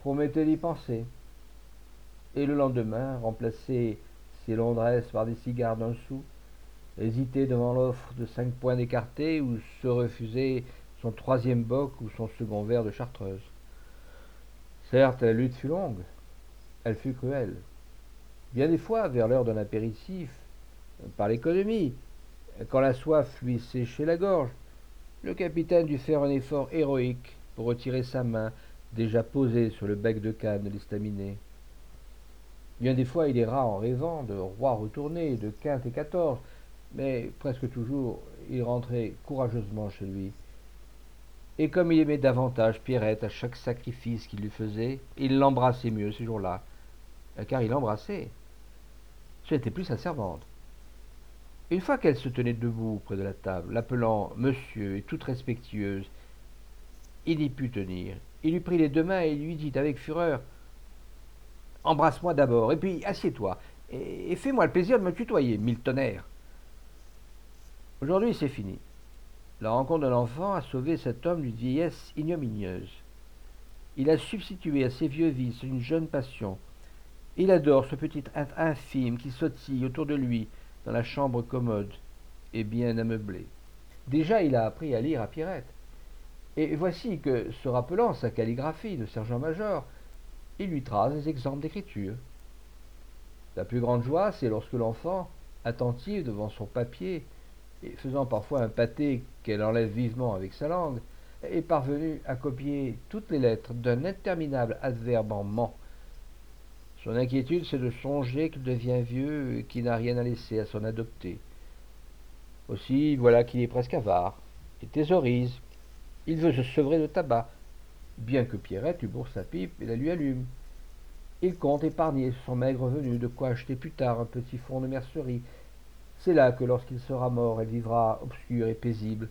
promettait d'y penser. Et le lendemain, remplacer ses Londresses par des cigares d'un sou, hésiter devant l'offre de cinq points d'écarté ou se refuser son troisième boc ou son second verre de chartreuse. Certes, la lutte fut longue, elle fut cruelle. Bien des fois, vers l'heure d'un apéritif, par l'économie, quand la soif lui séchait la gorge, le capitaine dut faire un effort héroïque pour retirer sa main, déjà posée sur le bec de canne de l'estaminet. Bien des fois, il ira en rêvant de rois retournés, de quinte et quatorze, mais presque toujours, il rentrait courageusement chez lui. Et comme il aimait davantage Pierrette à chaque sacrifice qu'il lui faisait, il l'embrassait mieux ces jours-là, car il l'embrassait. Ce n'était plus sa servante. Une fois qu'elle se tenait debout près de la table, l'appelant monsieur et toute respectueuse, il n'y put tenir. Il lui prit les deux mains et lui dit avec fureur Embrasse-moi d'abord, et puis assieds-toi, et, fais-moi le plaisir de me tutoyer, mille tonnerres. Aujourd'hui, c'est fini. La rencontre de l'enfant a sauvé cet homme d'une vieillesse ignominieuse. Il a substitué à ses vieux vices une jeune passion. Il adore ce petit être infime qui sautille autour de lui dans la chambre commode et bien ameublée. Déjà, il a appris à lire à Pierrette. Et voici que, se rappelant sa calligraphie de sergent-major, il lui trace des exemples d'écriture. La plus grande joie, c'est lorsque l'enfant, attentif devant son papier, et faisant parfois un pâté qu'elle enlève vivement avec sa langue, est parvenu à copier toutes les lettres d'un interminable adverbe en ment. Son inquiétude, c'est de songer qu'il devient vieux et qu'il n'a rien à laisser à son adopté. Aussi, voilà qu'il est presque avare, et thésaurise. Il veut se sevrer de tabac, bien que Pierrette lui bourre sa pipe et la lui allume. Il compte épargner son maigre revenu de quoi acheter plus tard un petit fonds de mercerie. C'est là que lorsqu'il sera mort, elle vivra obscure et paisible,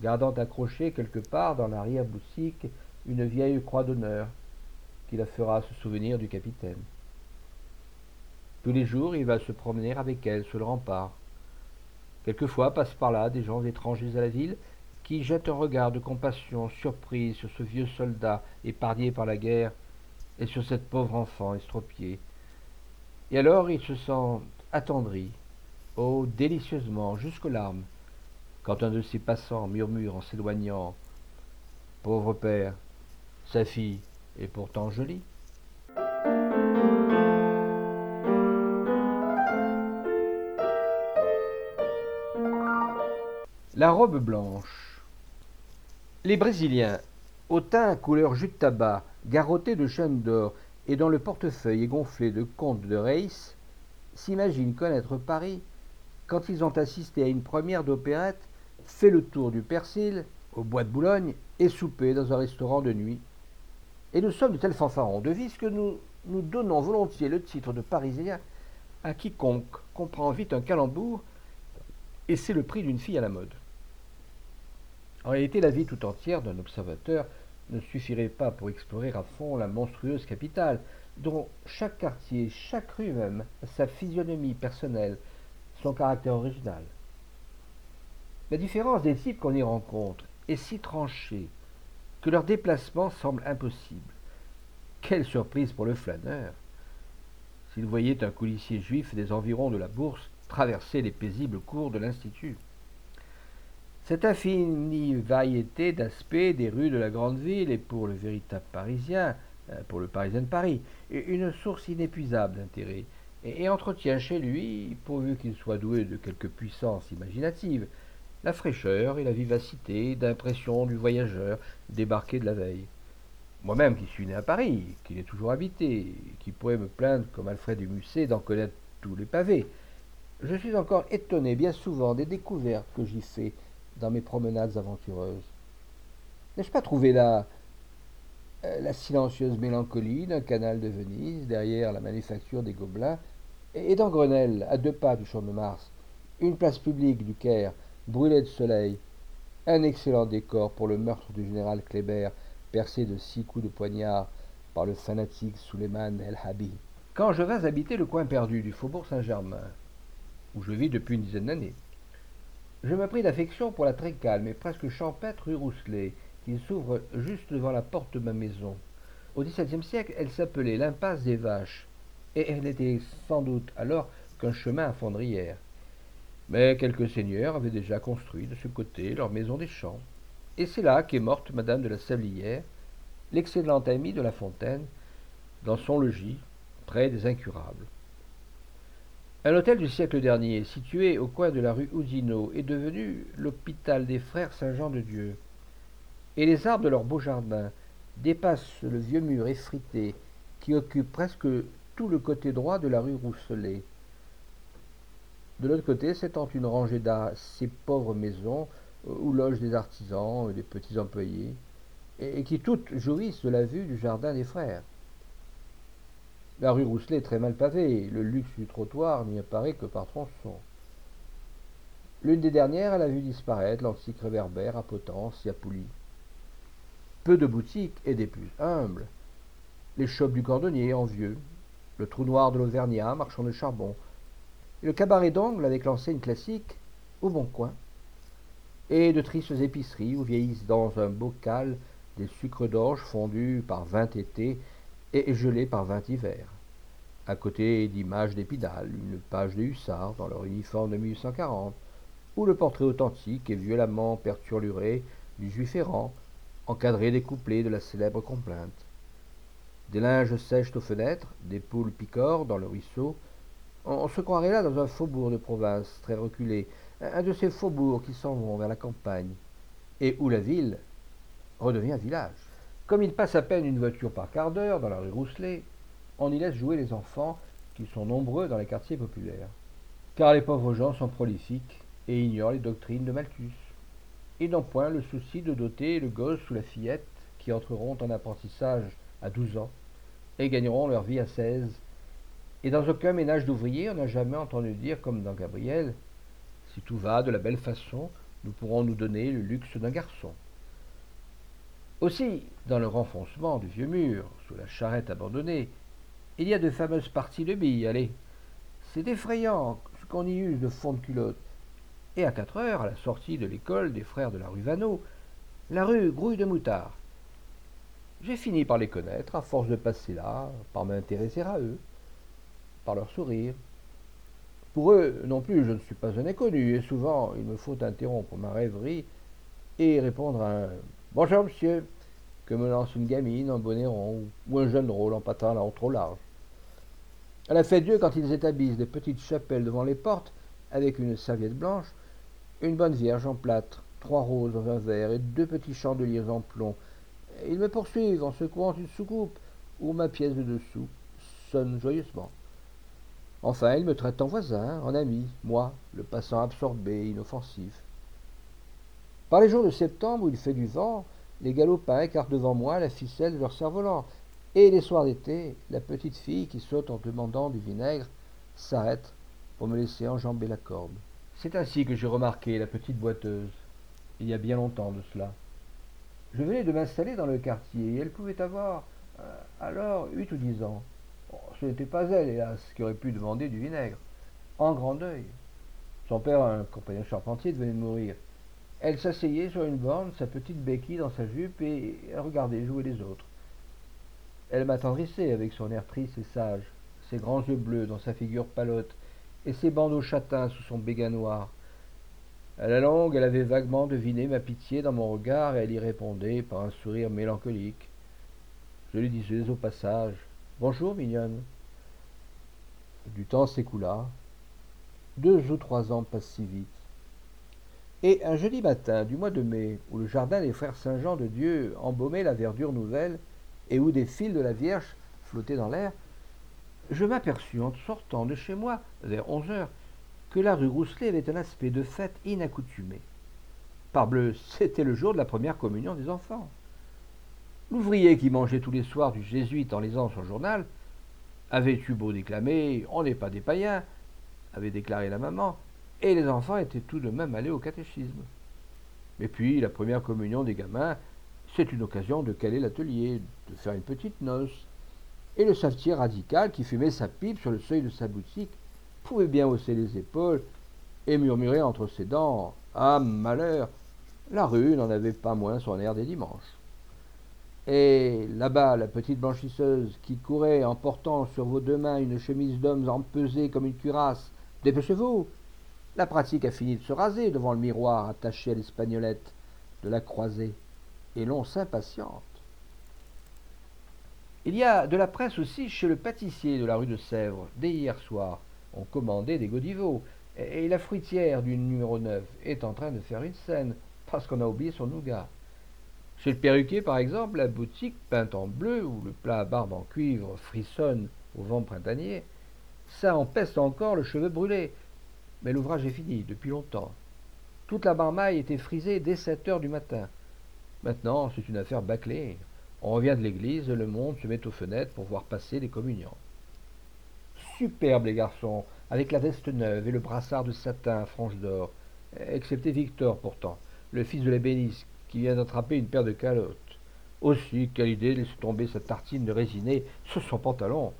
gardant accrochée quelque part dans l'arrière-boutique une vieille croix d'honneur qui la fera se souvenir du capitaine. Tous les jours, il va se promener avec elle sur le rempart. Quelquefois passent par là des gens étrangers à la ville qui jette un regard de compassion surprise sur ce vieux soldat épargné par la guerre et sur cette pauvre enfant estropiée. Et alors il se sent attendri, oh délicieusement, jusqu'aux larmes, quand un de ses passants murmure en s'éloignant Pauvre père, sa fille est pourtant jolie. La robe blanche. Les Brésiliens, au teint couleur jus de tabac, garrottés de chaînes d'or et dont le portefeuille est gonflé de comptes de Reis, s'imaginent connaître Paris quand ils ont assisté à une première d'opérette, fait le tour du Persil, au bois de Boulogne, et soupé dans un restaurant de nuit. Et nous sommes de tels fanfarons de vis que nous nous donnons volontiers le titre de Parisien à quiconque comprend vite un calembour, et c'est le prix d'une fille à la mode. En réalité, la vie tout entière d'un observateur ne suffirait pas pour explorer à fond la monstrueuse capitale, dont chaque quartier, chaque rue même, a sa physionomie personnelle, son caractère original. La différence des types qu'on y rencontre est si tranchée que leur déplacement semble impossible. Quelle surprise pour le flâneur S'il voyait un coulissier juif des environs de la bourse traverser les paisibles cours de l'Institut. Cette infinie variété d'aspects des rues de la grande ville est pour le véritable Parisien, euh, pour le Parisien de Paris, une source inépuisable d'intérêt, et entretient chez lui, pourvu qu'il soit doué de quelque puissance imaginative, la fraîcheur et la vivacité d'impression du voyageur débarqué de la veille. Moi-même qui suis né à Paris, qui l'ai toujours habité, qui pourrais me plaindre comme Alfred du Musset d'en connaître tous les pavés, je suis encore étonné bien souvent des découvertes que j'y fais dans mes promenades aventureuses. N'ai-je pas trouvé là euh, la silencieuse mélancolie d'un canal de Venise derrière la manufacture des Gobelins, et, dans Grenelle, à deux pas du Champ de Mars, une place publique du Caire, brûlée de soleil, un excellent décor pour le meurtre du général Kléber, percé de six coups de poignard par le fanatique Suleiman El-Habi. Quand je vins habiter le coin perdu du faubourg Saint-Germain, où je vis depuis une dizaine d'années, je me pris d'affection pour la très calme et presque champêtre rue Rousselet, qui s'ouvre juste devant la porte de ma maison. Au XVIIe siècle, elle s'appelait l'impasse des vaches, et elle n'était sans doute alors qu'un chemin à fondrière. Mais quelques seigneurs avaient déjà construit de ce côté leur maison des champs. Et c'est là qu'est morte madame de la Sablière, l'excellente amie de La Fontaine, dans son logis, près des incurables. Un hôtel du siècle dernier, situé au coin de la rue Oudinot, est devenu l'hôpital des frères Saint-Jean de Dieu. et les arbres de leur beau jardin dépassent le vieux mur effrité qui occupe presque tout le côté droit de la rue Rousselet. De l'autre côté s'étend une rangée d'assez pauvres maisons où logent des artisans et des petits employés, et qui toutes jouissent de la vue du jardin des frères. La rue Rousselet est très mal pavée, le luxe du trottoir n'y apparaît que par tronçons. L'une des dernières a vu disparaître l'antique réverbère à Potence et à. Peu de boutiques et des plus humbles. Les chopes du cordonnier en vieux, le trou noir de l'Auvergnat, marchand de charbon, le cabaret d'angle avec l'enseigne classique au bon coin, et de tristes épiceries où vieillissent dans un bocal des sucres d'orge fondus par vingt étés et gelés par vingt hivers. À côté d'images d'Épidal, une page des hussards dans leur uniforme de 1840, ou le portrait authentique et violemment perturbé du juif errant, encadré des couplets de la célèbre complainte. Des linges sèchent aux fenêtres, des poules picorent dans le ruisseau. On se croirait là dans un faubourg de province très reculé, un de ces faubourgs qui s'en vont vers la campagne, et où la ville redevient village. Comme il passe à peine une voiture par quart d'heure dans la rue Rousselet, on y laisse jouer les enfants qui sont nombreux dans les quartiers populaires. Car les pauvres gens sont prolifiques et ignorent les doctrines de Malthus. Ils n'ont point le souci de doter le gosse ou la fillette qui entreront en apprentissage à douze ans et gagneront leur vie à seize. Et dans aucun ménage d'ouvriers, on n'a jamais entendu dire, comme dans Gabriel, si tout va de la belle façon, nous pourrons nous donner le luxe d'un garçon. Aussi, dans le renfoncement du vieux mur, sous la charrette abandonnée, il y a de fameuses parties de billes, allez. C'est effrayant ce qu'on y use de fond de culotte. Et à quatre heures, à la sortie de l'école des frères de la rue Vanneau, la rue grouille de moutards. J'ai fini par les connaître, à force de passer là, par m'intéresser à eux, par leur sourire. Pour eux non plus, je ne suis pas un inconnu, et souvent il me faut interrompre ma rêverie et répondre à un Bonjour, monsieur, que me lance une gamine en bonnet rond ou un jeune drôle en pantalon trop large. À la fête Dieu, quand ils établissent des petites chapelles devant les portes, avec une serviette blanche, une bonne vierge en plâtre, trois roses dans un verre et deux petits chandeliers en plomb. Ils me poursuivent en secouant une soucoupe où ma pièce de dessous sonne joyeusement. Enfin, ils me traitent en voisin, en ami, moi, le passant absorbé, inoffensif. Par les jours de septembre où il fait du vent, les galopins écartent devant moi la ficelle de leur cerf-volant. Et les soirs d'été, la petite fille qui saute en demandant du vinaigre s'arrête pour me laisser enjamber la corde. C'est ainsi que j'ai remarqué la petite boiteuse, il y a bien longtemps de cela. Je venais de m'installer dans le quartier et elle pouvait avoir euh, alors huit ou dix ans. ce n'était pas elle, hélas, qui aurait pu demander du vinaigre. En grand deuil. Son père, un compagnon charpentier, venait de mourir. Elle s'asseyait sur une borne, sa petite béquille dans sa jupe, et regardait jouer les autres. Elle m'attendrissait avec son air triste et sage, ses grands yeux bleus dans sa figure palote, et ses bandeaux châtains sous son béguin noir. À la longue, elle avait vaguement deviné ma pitié dans mon regard, et elle y répondait par un sourire mélancolique. Je lui disais au passage Bonjour, mignonne. Du temps s'écoula. Deux ou trois ans passent si vite. Et un jeudi matin du mois de mai, où le jardin des frères Saint-Jean de Dieu embaumait la verdure nouvelle, et où des fils de la Vierge flottaient dans l'air, je m'aperçus en sortant de chez moi, vers onze heures, que la rue Rousselet avait un aspect de fête inaccoutumé. Parbleu, c'était le jour de la première communion des enfants. L'ouvrier qui mangeait tous les soirs du jésuite en lisant son journal avait eu beau déclamer On n'est pas des païens, avait déclaré la maman, et les enfants étaient tout de même allés au catéchisme. Et puis, la première communion des gamins, c'est une occasion de caler l'atelier, de faire une petite noce. Et le savetier radical, qui fumait sa pipe sur le seuil de sa boutique, pouvait bien hausser les épaules et murmurer entre ses dents Ah, malheur La rue n'en avait pas moins son air des dimanches. Et là-bas, la petite blanchisseuse qui courait en portant sur vos deux mains une chemise d'homme empesée comme une cuirasse, dépêchez-vous la pratique a fini de se raser devant le miroir attaché à l'espagnolette de la croisée, et l'on s'impatiente. Il y a de la presse aussi chez le pâtissier de la rue de Sèvres. Dès hier soir, on commandait des godivots, et la fruitière du numéro 9 est en train de faire une scène, parce qu'on a oublié son nougat. Chez le perruquier, par exemple, la boutique peinte en bleu, où le plat à barbe en cuivre frissonne au vent printanier, ça empeste encore le cheveu brûlé. Mais l'ouvrage est fini depuis longtemps. Toute la marmaille était frisée dès 7 heures du matin. Maintenant, c'est une affaire bâclée. On revient de l'église, le monde se met aux fenêtres pour voir passer les communiants. Superbes les garçons, avec la veste neuve et le brassard de satin à franges d'or, excepté Victor pourtant, le fils de l'ébéniste, qui vient d'attraper une paire de calottes. Aussi, quelle idée de laisser tomber sa tartine de résiné sur son pantalon.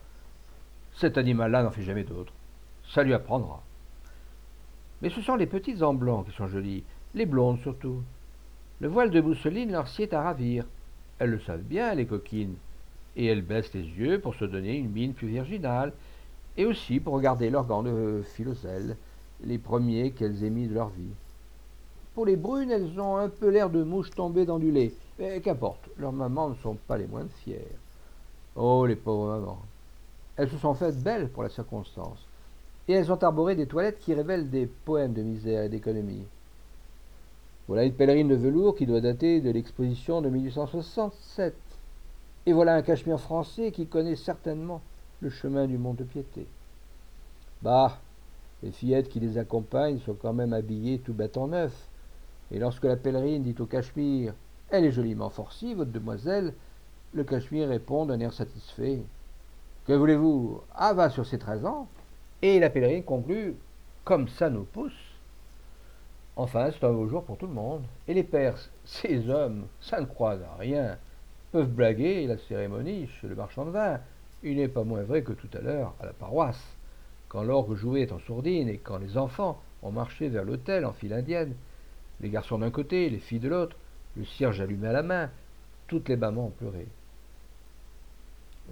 Cet animal-là n'en fait jamais d'autre. Ça lui apprendra. Mais ce sont les petites en blanc qui sont jolies, les blondes surtout. Le voile de mousseline leur sied à ravir. Elles le savent bien, les coquines, et elles baissent les yeux pour se donner une mine plus virginale, et aussi pour regarder leurs gants de philoselle, les premiers qu'elles aient mis de leur vie. Pour les brunes, elles ont un peu l'air de mouches tombées dans du lait. Mais qu'importe, leurs mamans ne sont pas les moins fières. Oh, les pauvres mamans. Elles se sont faites belles pour la circonstance. Et elles ont arboré des toilettes qui révèlent des poèmes de misère et d'économie. Voilà une pèlerine de velours qui doit dater de l'exposition de 1867. Et voilà un cachemire français qui connaît certainement le chemin du mont de piété. Bah, les fillettes qui les accompagnent sont quand même habillées tout bâton neuf. Et lorsque la pèlerine dit au Cachemire Elle est joliment forcie, votre demoiselle, le Cachemire répond d'un air satisfait Que voulez-vous? Ah, va sur ses treize ans Et la pèlerine conclut Comme ça nous pousse. Enfin, c'est un beau jour pour tout le monde. Et les Perses, ces hommes, ça ne croise à rien, peuvent blaguer la cérémonie chez le marchand de vin. Il n'est pas moins vrai que tout à l'heure, à la paroisse, quand l'orgue jouait en sourdine et quand les enfants ont marché vers l'autel en file indienne, les garçons d'un côté, les filles de l'autre, le cierge allumé à la main, toutes les mamans ont pleuré.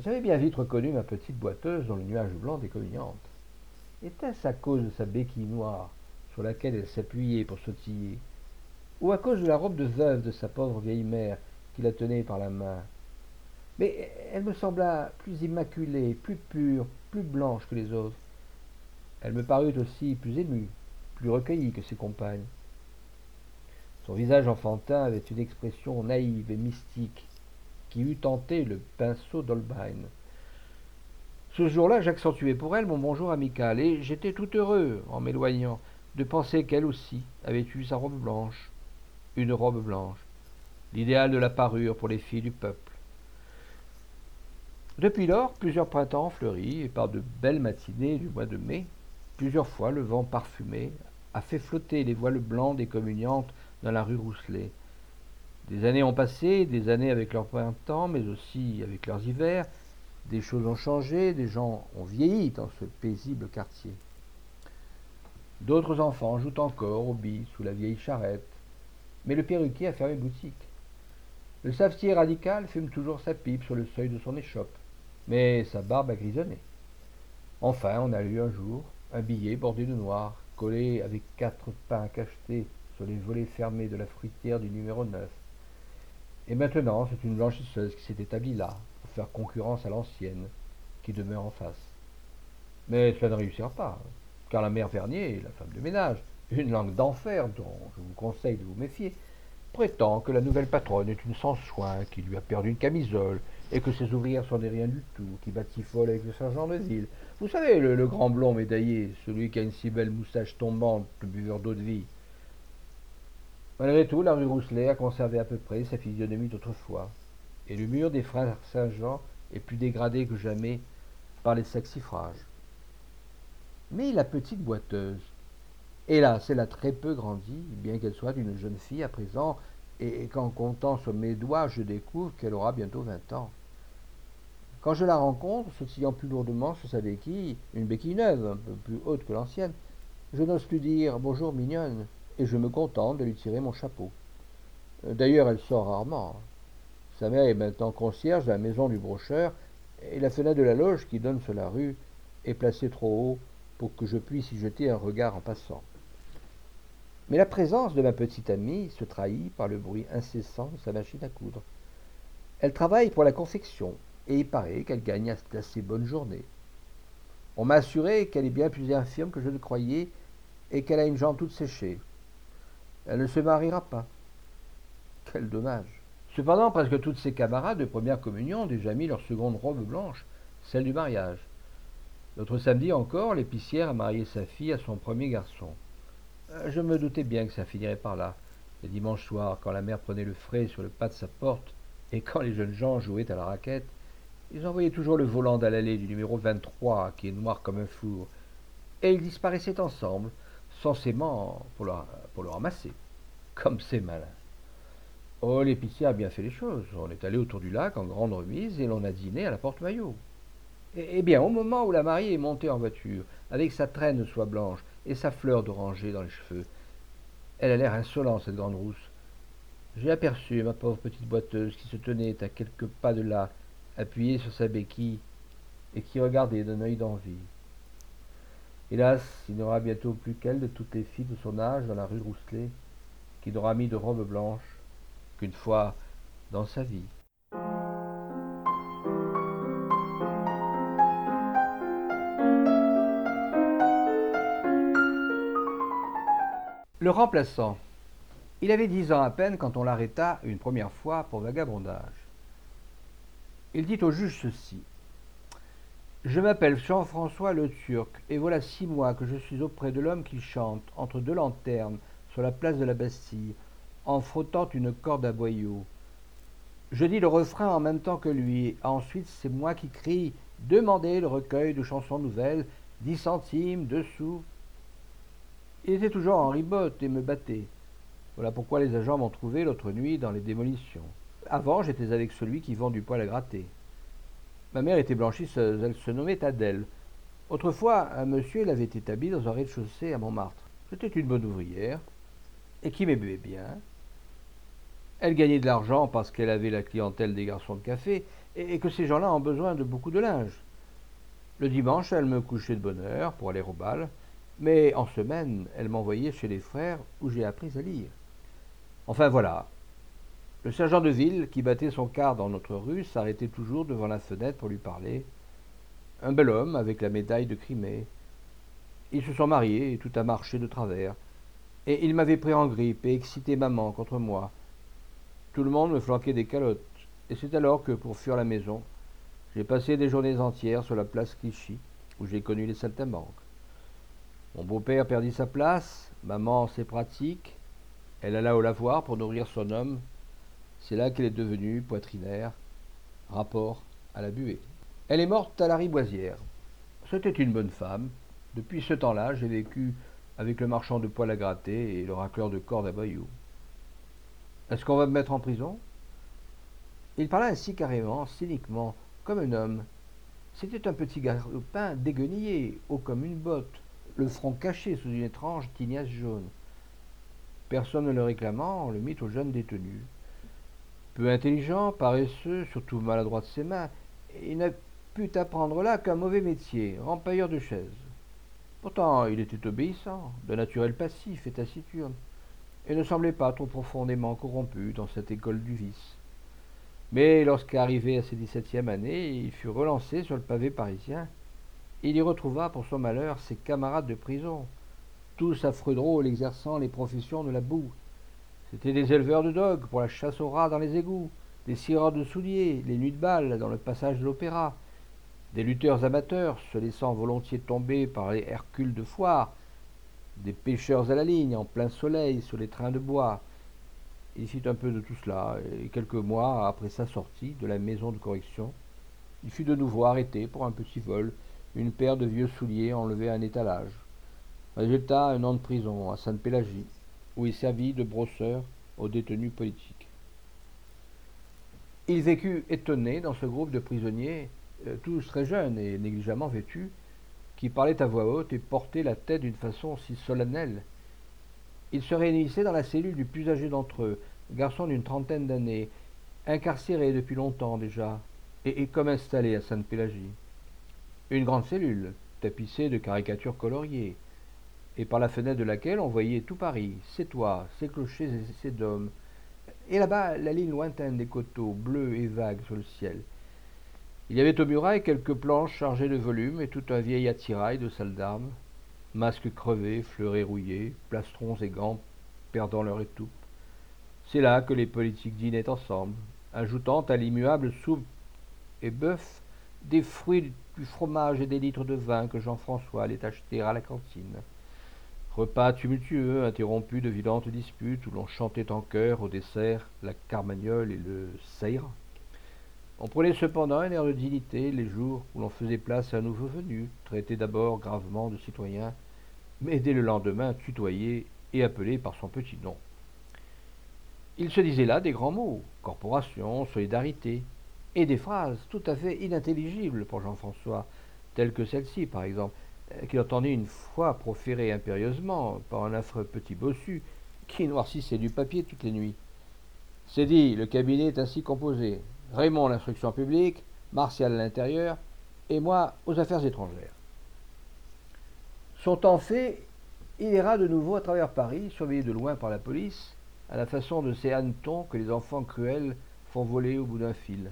J'avais bien vite reconnu ma petite boiteuse dans le nuage blanc des. Était-ce à cause de sa béquille noire sur laquelle elle s'appuyait pour sautiller, ou à cause de la robe de veuve de sa pauvre vieille mère qui la tenait par la main? Mais elle me sembla plus immaculée, plus pure, plus blanche que les autres. Elle me parut aussi plus émue, plus recueillie que ses compagnes. Son visage enfantin avait une expression naïve et mystique qui eût tenté le pinceau d'Holbein. Ce jour-là, j'accentuais pour elle mon bonjour amical, et j'étais tout heureux, en m'éloignant, de penser qu'elle aussi avait eu sa robe blanche, une robe blanche, l'idéal de la parure pour les filles du peuple. Depuis lors, plusieurs printemps ont fleuri, et par de belles matinées du mois de mai, plusieurs fois le vent parfumé a fait flotter les voiles blancs des communiantes dans la rue Rousselet. Des années ont passé, des années avec leur printemps, mais aussi avec leurs hivers. Des choses ont changé, des gens ont vieilli dans ce paisible quartier. D'autres enfants jouent encore au billes sous la vieille charrette, mais le perruquier a fermé boutique. Le savetier radical fume toujours sa pipe sur le seuil de son échoppe, mais sa barbe a grisonné. Enfin, on a lu un jour un billet bordé de noir, collé avec quatre pains cachetés sur les volets fermés de la fruitière du numéro 9. Et maintenant, c'est une blanchisseuse qui s'est établie là, concurrence à l'ancienne, qui demeure en face. Mais cela ne réussira pas, car la mère Vernier, la femme de ménage, une langue d'enfer dont je vous conseille de vous méfier, prétend que la nouvelle patronne est une sans-soin, qui lui a perdu une camisole, et que ses ouvrières sont des rien du tout, qui batifolent avec le sergent de ville. Vous savez, le, le grand blond médaillé, celui qui a une si belle moustache tombante, le buveur d'eau de vie. Malgré tout, la rue Rousselet a conservé à peu près sa physionomie d'autrefois, et le mur des frères Saint-Jean est plus dégradé que jamais par les saxifrages. Mais la petite boiteuse, hélas, elle a très peu grandi, bien qu'elle soit une jeune fille à présent, et qu'en comptant sur mes doigts, je découvre qu'elle aura bientôt vingt ans. Quand je la rencontre, sautillant plus lourdement sur sa béquille, une béquille neuve, un peu plus haute que l'ancienne, je n'ose plus dire bonjour mignonne, et je me contente de lui tirer mon chapeau. D'ailleurs, elle sort rarement. Sa mère est maintenant concierge de la maison du brocheur, et la fenêtre de la loge qui donne sur la rue est placée trop haut pour que je puisse y jeter un regard en passant. Mais la présence de ma petite amie se trahit par le bruit incessant de sa machine à coudre. Elle travaille pour la confection, et il paraît qu'elle gagne d'assez bonnes journées. On m'a assuré qu'elle est bien plus infirme que je ne croyais, et qu'elle a une jambe toute séchée. Elle ne se mariera pas. Quel dommage. Ce Cependant, presque toutes ses camarades de première communion ont déjà mis leur seconde robe blanche, celle du mariage. L'autre samedi encore, l'épicière a marié sa fille à son premier garçon. Euh, je me doutais bien que ça finirait par là. Les dimanches soirs, quand la mère prenait le frais sur le pas de sa porte, et quand les jeunes gens jouaient à la raquette, ils envoyaient toujours le volant dans l'allée du numéro 23, qui est noir comme un four, et ils disparaissaient ensemble, censément pour le, pour le ramasser. Comme c'est malin. Oh, l'épicier a bien fait les choses. On est allé autour du lac en grande remise et l'on a dîné à la porte-maillot. Eh bien, au moment où la mariée est montée en voiture, avec sa traîne de soie blanche et sa fleur d'oranger dans les cheveux, elle a l'air insolente, cette grande rousse. J'ai aperçu ma pauvre petite boiteuse qui se tenait à quelques pas de là, appuyée sur sa béquille, et qui regardait d'un œil d'envie. Hélas, il n'y aura bientôt plus qu'elle de toutes les filles de son âge dans la rue Rousselet, qui n'aura mis de robe blanche qu'une fois dans sa vie. Le remplaçant. Il avait dix ans à peine quand on l'arrêta une première fois pour vagabondage. Il dit au juge ceci. Je m'appelle Jean-François le Turc, et voilà six mois que je suis auprès de l'homme qui chante, entre deux lanternes, sur la place de la Bastille, en frottant une corde à boyaux. Je dis le refrain en même temps que lui. Ensuite, c'est moi qui crie Demandez le recueil de chansons nouvelles, dix centimes, deux sous. Il était toujours en ribote et me battait. Voilà pourquoi les agents m'ont trouvé l'autre nuit dans les démolitions. Avant, j'étais avec celui qui vend du poil à gratter. Ma mère était blanchisseuse, elle se nommait Adèle. Autrefois, un monsieur l'avait établie dans un rez-de-chaussée à Montmartre. C'était une bonne ouvrière, et qui m'aimait bien. Elle gagnait de l'argent parce qu'elle avait la clientèle des garçons de café, et que ces gens-là ont besoin de beaucoup de linge. Le dimanche, elle me couchait de bonne heure pour aller au bal, mais en semaine, elle m'envoyait chez les frères où j'ai appris à lire. Enfin voilà, le sergent de ville, qui battait son quart dans notre rue, s'arrêtait toujours devant la fenêtre pour lui parler. Un bel homme avec la médaille de Crimée. Ils se sont mariés et tout a marché de travers. Et il m'avait pris en grippe et excité maman contre moi. Tout le monde me flanquait des calottes. Et c'est alors que, pour fuir la maison, j'ai passé des journées entières sur la place Clichy, où j'ai connu les saltimbanques. Mon beau-père perdit sa place, maman ses pratiques, elle alla au lavoir pour nourrir son homme c'est là qu'elle est devenue poitrinaire, rapport à la buée. Elle est morte à la riboisière. C'était une bonne femme. Depuis ce temps-là, j'ai vécu avec le marchand de poils à gratter et le racleur de cordes à bayou. Est-ce qu'on va me mettre en prison? Il parla ainsi carrément, cyniquement, comme un homme. C'était un petit galopin déguenillé, haut comme une botte, le front caché sous une étrange tignasse jaune. Personne ne le réclamant, on le mit au jeune détenu. Peu intelligent, paresseux, surtout maladroit de ses mains, il n'a pu apprendre là qu'un mauvais métier, rempailleur de chaises. Pourtant, il était obéissant, de naturel passif et taciturne, et ne semblait pas trop profondément corrompu dans cette école du vice. Mais lorsqu'arrivé à ses dix-septième années, il fut relancé sur le pavé parisien. Il y retrouva, pour son malheur, ses camarades de prison, tous affreux drôles exerçant les professions de la boue, C'étaient des éleveurs de dogues pour la chasse aux rats dans les égouts, des cireurs de souliers, les nuits de bal dans le passage de l'opéra, des lutteurs amateurs se laissant volontiers tomber par les Hercules de foire, des pêcheurs à la ligne en plein soleil sur les trains de bois. Il fit un peu de tout cela, et quelques mois après sa sortie de la maison de correction, il fut de nouveau arrêté pour un petit vol, une paire de vieux souliers enlevés à un étalage. Résultat, un an de prison à Sainte-Pélagie où il servit de brosseur aux détenus politiques. Il vécut étonné dans ce groupe de prisonniers, euh, tous très jeunes et négligemment vêtus, qui parlaient à voix haute et portaient la tête d'une façon si solennelle. Il se réunissait dans la cellule du plus âgé d'entre eux, garçon d'une trentaine d'années, incarcéré depuis longtemps déjà, et, et comme installé à Sainte-Pélagie. Une grande cellule, tapissée de caricatures coloriées, et par la fenêtre de laquelle on voyait tout Paris, ses toits, ses clochers et ses dômes, et là-bas la ligne lointaine des coteaux, bleus et vagues sur le ciel. Il y avait aux murailles quelques planches chargées de volumes et tout un vieil attirail de salles d'armes, masques crevés, fleurés rouillés, plastrons et gants perdant leur étoupe. C'est là que les politiques dînaient ensemble, ajoutant à l'immuable soupe et bœuf des fruits, du fromage et des litres de vin que Jean-François allait acheter à la cantine. Repas tumultueux, interrompus de violentes disputes où l'on chantait en chœur au dessert la carmagnole et le seira. On prenait cependant un air de dignité les jours où l'on faisait place à un nouveau venu, traité d'abord gravement de citoyen, mais dès le lendemain tutoyé et appelé par son petit nom. Il se disait là des grands mots, corporation, solidarité, et des phrases tout à fait inintelligibles pour Jean-François, telles que celle-ci par exemple, euh, qu'il entendit une fois proférer impérieusement par un affreux petit bossu qui noircissait du papier toutes les nuits. C'est dit, le cabinet est ainsi composé. Raymond l'instruction publique, Martial l'intérieur, et moi aux affaires étrangères. Son temps fait, il ira de nouveau à travers Paris, surveillé de loin par la police, à la façon de ces hannetons que les enfants cruels font voler au bout d'un fil.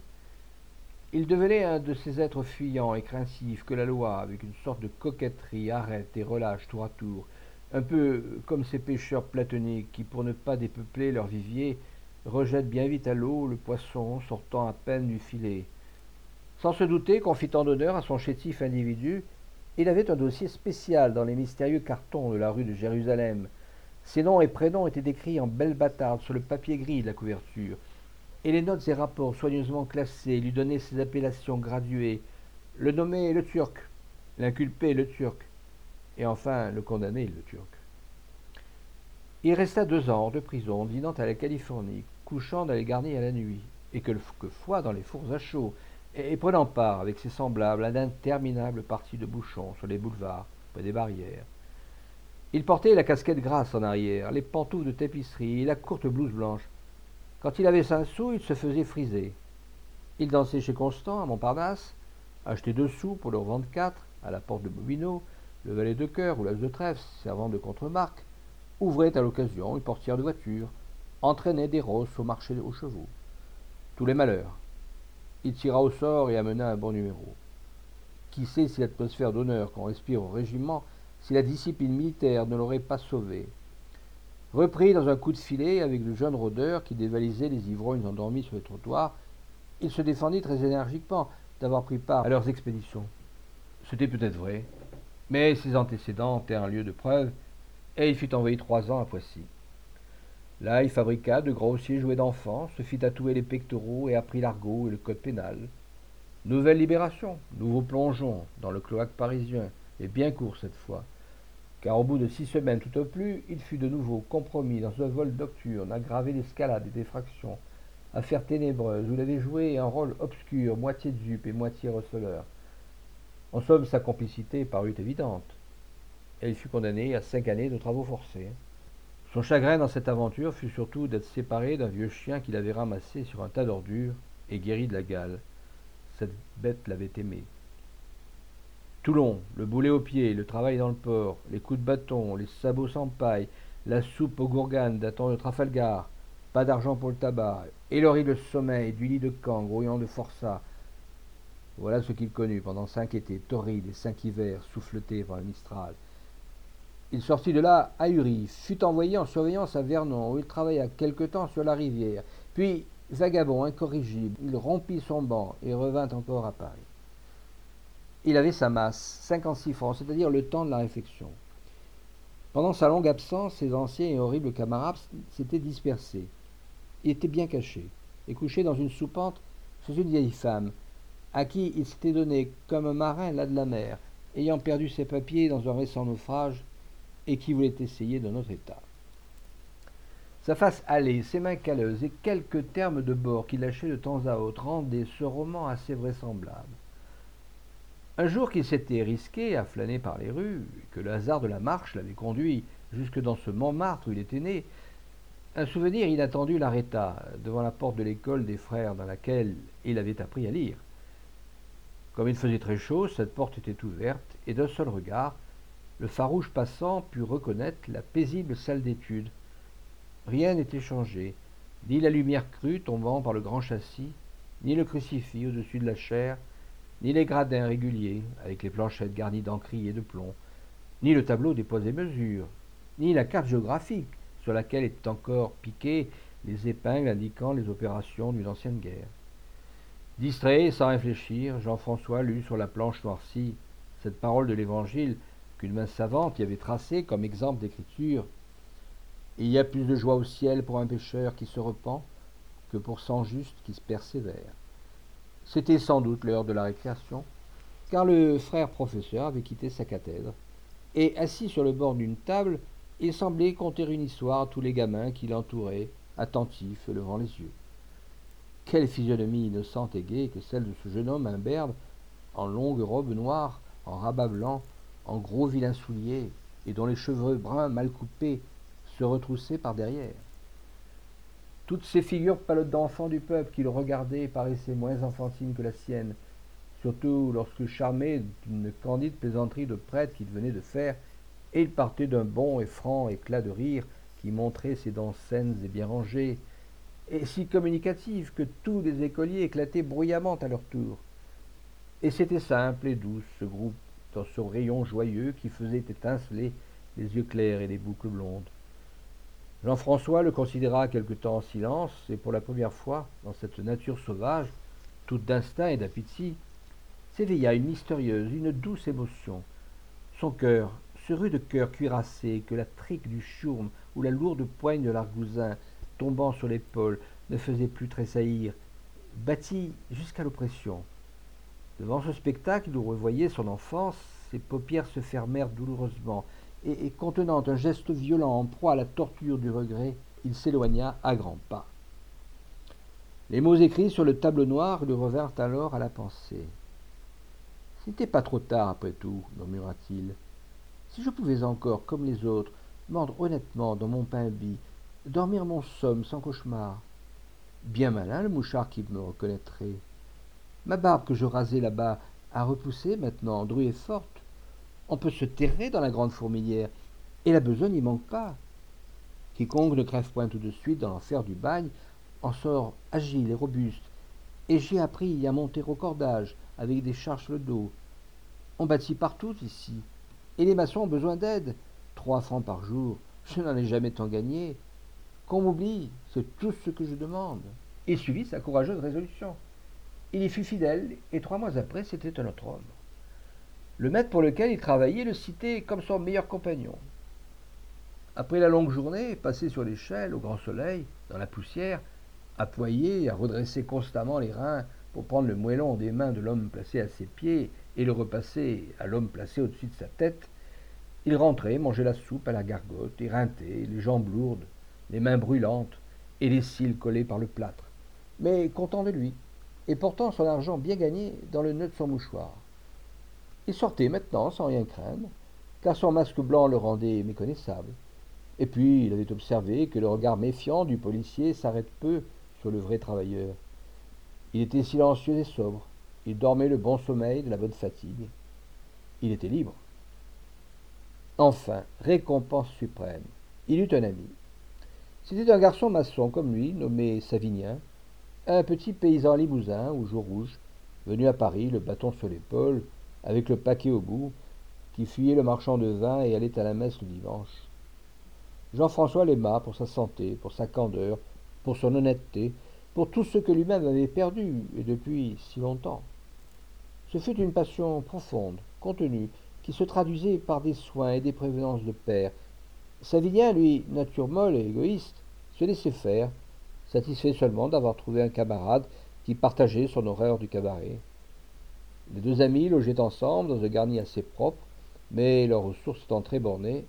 Il devenait un de ces êtres fuyants et craintifs que la loi, avec une sorte de coquetterie, arrête et relâche tour à tour, un peu comme ces pêcheurs platoniques qui, pour ne pas dépeupler leur vivier, rejettent bien vite à l'eau le poisson sortant à peine du filet. Sans se douter qu'on fit tant d'honneur à son chétif individu, il avait un dossier spécial dans les mystérieux cartons de la rue de Jérusalem. Ses noms et prénoms étaient décrits en belle bâtarde sur le papier gris de la couverture, et les notes et rapports soigneusement classés lui donnaient ses appellations graduées. Le nommé le Turc, l'inculpé le Turc, et enfin le condamné le Turc. Il resta deux ans de prison, dînant à la Californie, couchant dans les garnis à la nuit, et quelquefois dans les fours à chaud, et prenant part avec ses semblables à d'interminables parties de bouchons sur les boulevards, près des barrières. Il portait la casquette grasse en arrière, les pantoufles de tapisserie la courte blouse blanche, quand il avait cinq sous, il se faisait friser. Il dansait chez Constant, à Montparnasse, achetait deux sous pour leur vendre quatre, à la porte de Bobino, le valet de cœur ou l'as de trèfle, servant de contre-marque, ouvrait à l'occasion une portière de voiture, entraînait des rosses au marché aux chevaux. Tous les malheurs. Il tira au sort et amena un bon numéro. Qui sait si l'atmosphère d'honneur qu'on respire au régiment, si la discipline militaire ne l'aurait pas sauvé Repris dans un coup de filet avec le jeune rôdeur qui dévalisait les ivrognes endormis sur le trottoir, il se défendit très énergiquement d'avoir pris part à leurs expéditions. C'était peut-être vrai, mais ses antécédents étaient un lieu de preuve, et il fut envoyé trois ans à Poissy. Là, il fabriqua de grossiers jouets d'enfants, se fit tatouer les pectoraux et apprit l'argot et le code pénal. Nouvelle libération, nouveau plongeon dans le cloaque parisien, et bien court cette fois car au bout de six semaines tout au plus, il fut de nouveau compromis dans un vol nocturne, aggravé d'escalade et d'effraction, affaire ténébreuse où il avait joué un rôle obscur, moitié dupe et moitié receleur. En somme, sa complicité parut évidente, et il fut condamné à cinq années de travaux forcés. Son chagrin dans cette aventure fut surtout d'être séparé d'un vieux chien qu'il avait ramassé sur un tas d'ordures et guéri de la gale. Cette bête l'avait aimé. Toulon, le boulet au pied, le travail dans le port, les coups de bâton, les sabots sans paille, la soupe aux gourganes datant de Trafalgar, pas d'argent pour le tabac, et l'horrible sommeil du lit de camp grouillant de forçat. Voilà ce qu'il connut pendant cinq étés torrides et cinq hivers souffletés par le Mistral. Il sortit de là ahuri, fut envoyé en surveillance à Vernon, où il travailla quelque temps sur la rivière. Puis, vagabond incorrigible, il rompit son banc et revint encore à Paris. Il avait sa masse, 56 francs, c'est-à-dire le temps de la réflexion. Pendant sa longue absence, ses anciens et horribles camarades s'étaient dispersés. Il était bien caché, et couché dans une soupente sous une vieille femme, à qui il s'était donné comme un marin là de la mer, ayant perdu ses papiers dans un récent naufrage, et qui voulait essayer de notre état. Sa face hâlée, ses mains calleuses et quelques termes de bord qu'il lâchait de temps à autre rendaient ce roman assez vraisemblable. Un jour qu'il s'était risqué à flâner par les rues, que le hasard de la marche l'avait conduit jusque dans ce Montmartre où il était né, un souvenir inattendu l'arrêta devant la porte de l'école des frères dans laquelle il avait appris à lire. Comme il faisait très chaud, cette porte était ouverte, et d'un seul regard, le farouche passant put reconnaître la paisible salle d'études. Rien n'était changé, ni la lumière crue tombant par le grand châssis, ni le crucifix au-dessus de la chaire, ni les gradins réguliers, avec les planchettes garnies d'encriers et de plomb, ni le tableau des poids et mesures, ni la carte géographique, sur laquelle était encore piquée les épingles indiquant les opérations d'une ancienne guerre. Distrait sans réfléchir, Jean-François lut sur la planche noircie cette parole de l'Évangile qu'une main savante y avait tracée comme exemple d'écriture. Il y a plus de joie au ciel pour un pécheur qui se repent que pour cent justes qui se persévèrent. C'était sans doute l'heure de la récréation, car le frère professeur avait quitté sa cathèdre, et assis sur le bord d'une table, il semblait conter une histoire à tous les gamins qui l'entouraient, attentifs levant les yeux. Quelle physionomie innocente et gaie que celle de ce jeune homme imberbe, en longue robe noire, en rabat blanc, en gros vilains souliers, et dont les cheveux bruns mal coupés se retroussaient par derrière. Toutes ces figures pâles d'enfants du peuple qui le regardaient paraissaient moins enfantines que la sienne, surtout lorsque charmé d'une candide plaisanterie de prêtre qu'il venait de faire, il partait d'un bon et franc éclat de rire qui montrait ses dents saines et bien rangées, et si communicatif que tous les écoliers éclataient bruyamment à leur tour. Et c'était simple et doux, ce groupe, dans ce rayon joyeux qui faisait étinceler les yeux clairs et les boucles blondes. Jean-François le considéra quelque temps en silence, et pour la première fois, dans cette nature sauvage, toute d'instinct et d'appétit, s'éveilla une mystérieuse, une douce émotion. Son cœur, ce rude cœur cuirassé que la trique du chourme ou la lourde poigne de l'argousin, tombant sur l'épaule, ne faisait plus tressaillir, battit jusqu'à l'oppression. Devant ce spectacle où revoyait son enfance, ses paupières se fermèrent douloureusement, et, contenant un geste violent en proie à la torture du regret, il s'éloigna à grands pas. Les mots écrits sur le tableau noir lui revinrent alors à la pensée. Ce n'était pas trop tard après tout, murmura-t-il. Si je pouvais encore, comme les autres, mordre honnêtement dans mon pain bis, dormir mon somme sans cauchemar. Bien malin le mouchard qui me reconnaîtrait. Ma barbe que je rasais là-bas a repoussé maintenant, drue et forte. On peut se terrer dans la grande fourmilière, et la besogne n'y manque pas. Quiconque ne crève point tout de suite dans l'enfer du bagne en sort agile et robuste, et j'ai appris à monter au cordage avec des charges le dos. On bâtit partout ici, et les maçons ont besoin d'aide. Trois francs par jour, je n'en ai jamais tant gagné. Qu'on m'oublie, c'est tout ce que je demande. Il suivit sa courageuse résolution. Il y fut fidèle, et trois mois après, c'était un autre homme. Le maître pour lequel il travaillait le citait comme son meilleur compagnon. Après la longue journée, passée sur l'échelle, au grand soleil, dans la poussière, appoyé à redresser constamment les reins pour prendre le moellon des mains de l'homme placé à ses pieds et le repasser à l'homme placé au-dessus de sa tête, il rentrait, mangeait la soupe à la gargote, éreinté, les jambes lourdes, les mains brûlantes et les cils collés par le plâtre, mais content de lui, et portant son argent bien gagné dans le nœud de son mouchoir. Il sortait maintenant sans rien craindre, car son masque blanc le rendait méconnaissable. Et puis il avait observé que le regard méfiant du policier s'arrête peu sur le vrai travailleur. Il était silencieux et sobre. Il dormait le bon sommeil de la bonne fatigue. Il était libre. Enfin, récompense suprême. Il eut un ami. C'était un garçon maçon comme lui, nommé Savinien, un petit paysan limousin au jour rouge, venu à Paris, le bâton sur l'épaule, avec le paquet au bout, qui fuyait le marchand de vin et allait à la messe le dimanche. Jean-François l'aima pour sa santé, pour sa candeur, pour son honnêteté, pour tout ce que lui-même avait perdu, et depuis si longtemps. Ce fut une passion profonde, contenue, qui se traduisait par des soins et des prévenances de père. Savinien, lui, nature molle et égoïste, se laissait faire, satisfait seulement d'avoir trouvé un camarade qui partageait son horreur du cabaret. Les deux amis logeaient ensemble dans un garni assez propre, mais leurs ressources étant très bornées,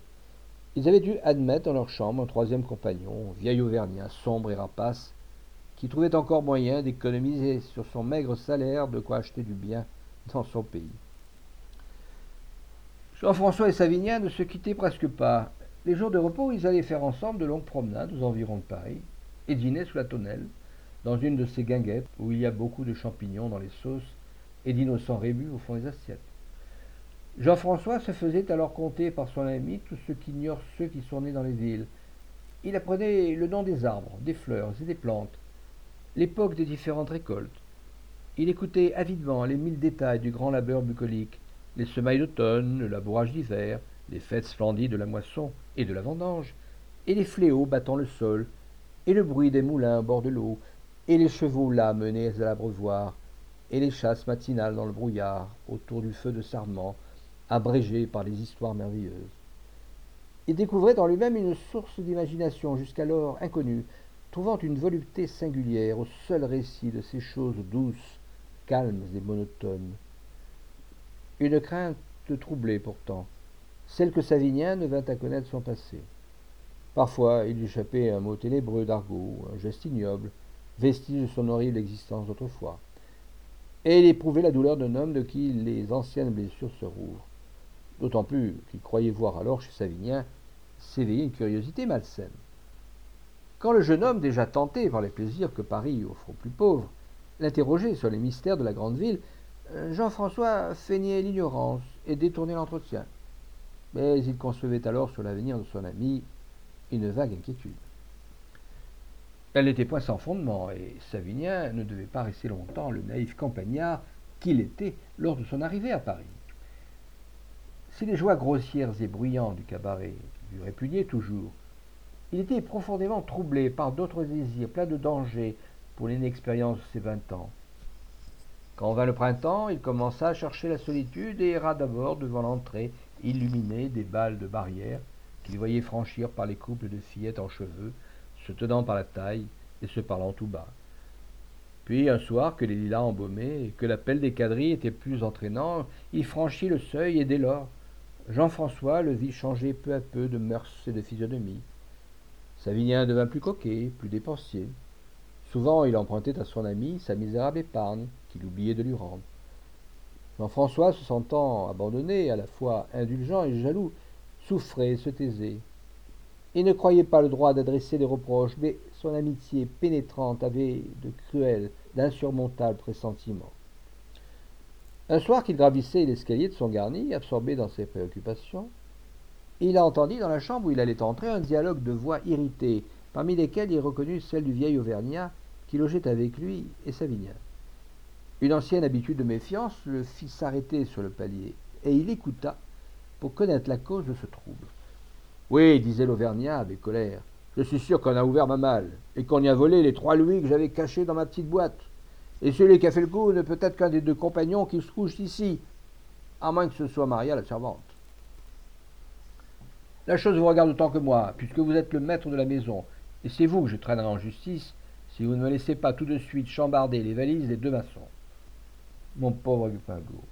ils avaient dû admettre dans leur chambre un troisième compagnon, vieil auvergnat, sombre et rapace, qui trouvait encore moyen d'économiser sur son maigre salaire de quoi acheter du bien dans son pays. Jean-François et Savinien ne se quittaient presque pas. Les jours de repos, ils allaient faire ensemble de longues promenades aux environs de Paris et dîner sous la tonnelle, dans une de ces guinguettes où il y a beaucoup de champignons dans les sauces et d'innocents rébus au fond des assiettes. Jean-François se faisait alors compter par son ami tout ce qu'ignorent ceux qui sont nés dans les villes. Il apprenait le nom des arbres, des fleurs et des plantes, l'époque des différentes récoltes. Il écoutait avidement les mille détails du grand labeur bucolique, les semailles d'automne, le labourage d'hiver, les fêtes splendides de la moisson et de la vendange, et les fléaux battant le sol, et le bruit des moulins au bord de l'eau, et les chevaux là menés à l'abreuvoir, et les chasses matinales dans le brouillard, autour du feu de sarment, abrégé par les histoires merveilleuses. Il découvrait en lui-même une source d'imagination jusqu'alors inconnue, trouvant une volupté singulière au seul récit de ces choses douces, calmes et monotones. Une crainte troublait pourtant, celle que Savinien ne vint à connaître son passé. Parfois, il échappait un mot ténébreux d'argot, un geste ignoble, vestige de son horrible existence d'autrefois. Et il éprouvait la douleur d'un homme de qui les anciennes blessures se rouvrent. D'autant plus qu'il croyait voir alors chez Savinien s'éveiller une curiosité malsaine. Quand le jeune homme, déjà tenté par les plaisirs que Paris offre aux plus pauvres, l'interrogeait sur les mystères de la grande ville, euh, Jean-François feignait l'ignorance et détournait l'entretien. Mais il concevait alors sur l'avenir de son ami une vague inquiétude. Elle n'était point sans fondement, et Savinien ne devait pas rester longtemps le naïf campagnard qu'il était lors de son arrivée à Paris. Si les joies grossières et bruyantes du cabaret lui répugnaient toujours, il était profondément troublé par d'autres désirs, pleins de dangers pour l'inexpérience de ses vingt ans. Quand vint le printemps, il commença à chercher la solitude et erra d'abord devant l'entrée illuminée des balles de barrière qu'il voyait franchir par les couples de fillettes en cheveux, se tenant par la taille et se parlant tout bas. Puis un soir que les lilas embaumaient et que l'appel des quadrilles était plus entraînant, il franchit le seuil et dès lors, Jean-François le vit changer peu à peu de mœurs et de physionomie. Savinien devint plus coquet, plus dépensier. Souvent il empruntait à son ami sa misérable épargne, qu'il oubliait de lui rendre. Jean-François, se sentant abandonné, à la fois indulgent et jaloux, souffrait et se taisait. Il ne croyait pas le droit d'adresser des reproches, mais son amitié pénétrante avait de cruels, d'insurmontables pressentiments. Un soir qu'il gravissait l'escalier de son garni, absorbé dans ses préoccupations, il entendit dans la chambre où il allait entrer un dialogue de voix irritées, parmi lesquelles il reconnut celle du vieil Auvergnat qui logeait avec lui et Savinien. Une ancienne habitude de méfiance le fit s'arrêter sur le palier, et il écouta pour connaître la cause de ce trouble. Oui, disait l'Auvergnat avec colère, je suis sûr qu'on a ouvert ma malle, et qu'on y a volé les trois louis que j'avais cachés dans ma petite boîte. Et celui qui a fait le coup ne peut être qu'un des deux compagnons qui se couche ici, à moins que ce soit Maria la servante. La chose vous regarde autant que moi, puisque vous êtes le maître de la maison, et c'est vous que je traînerai en justice si vous ne me laissez pas tout de suite chambarder les valises des deux maçons. Mon pauvre Gupingo.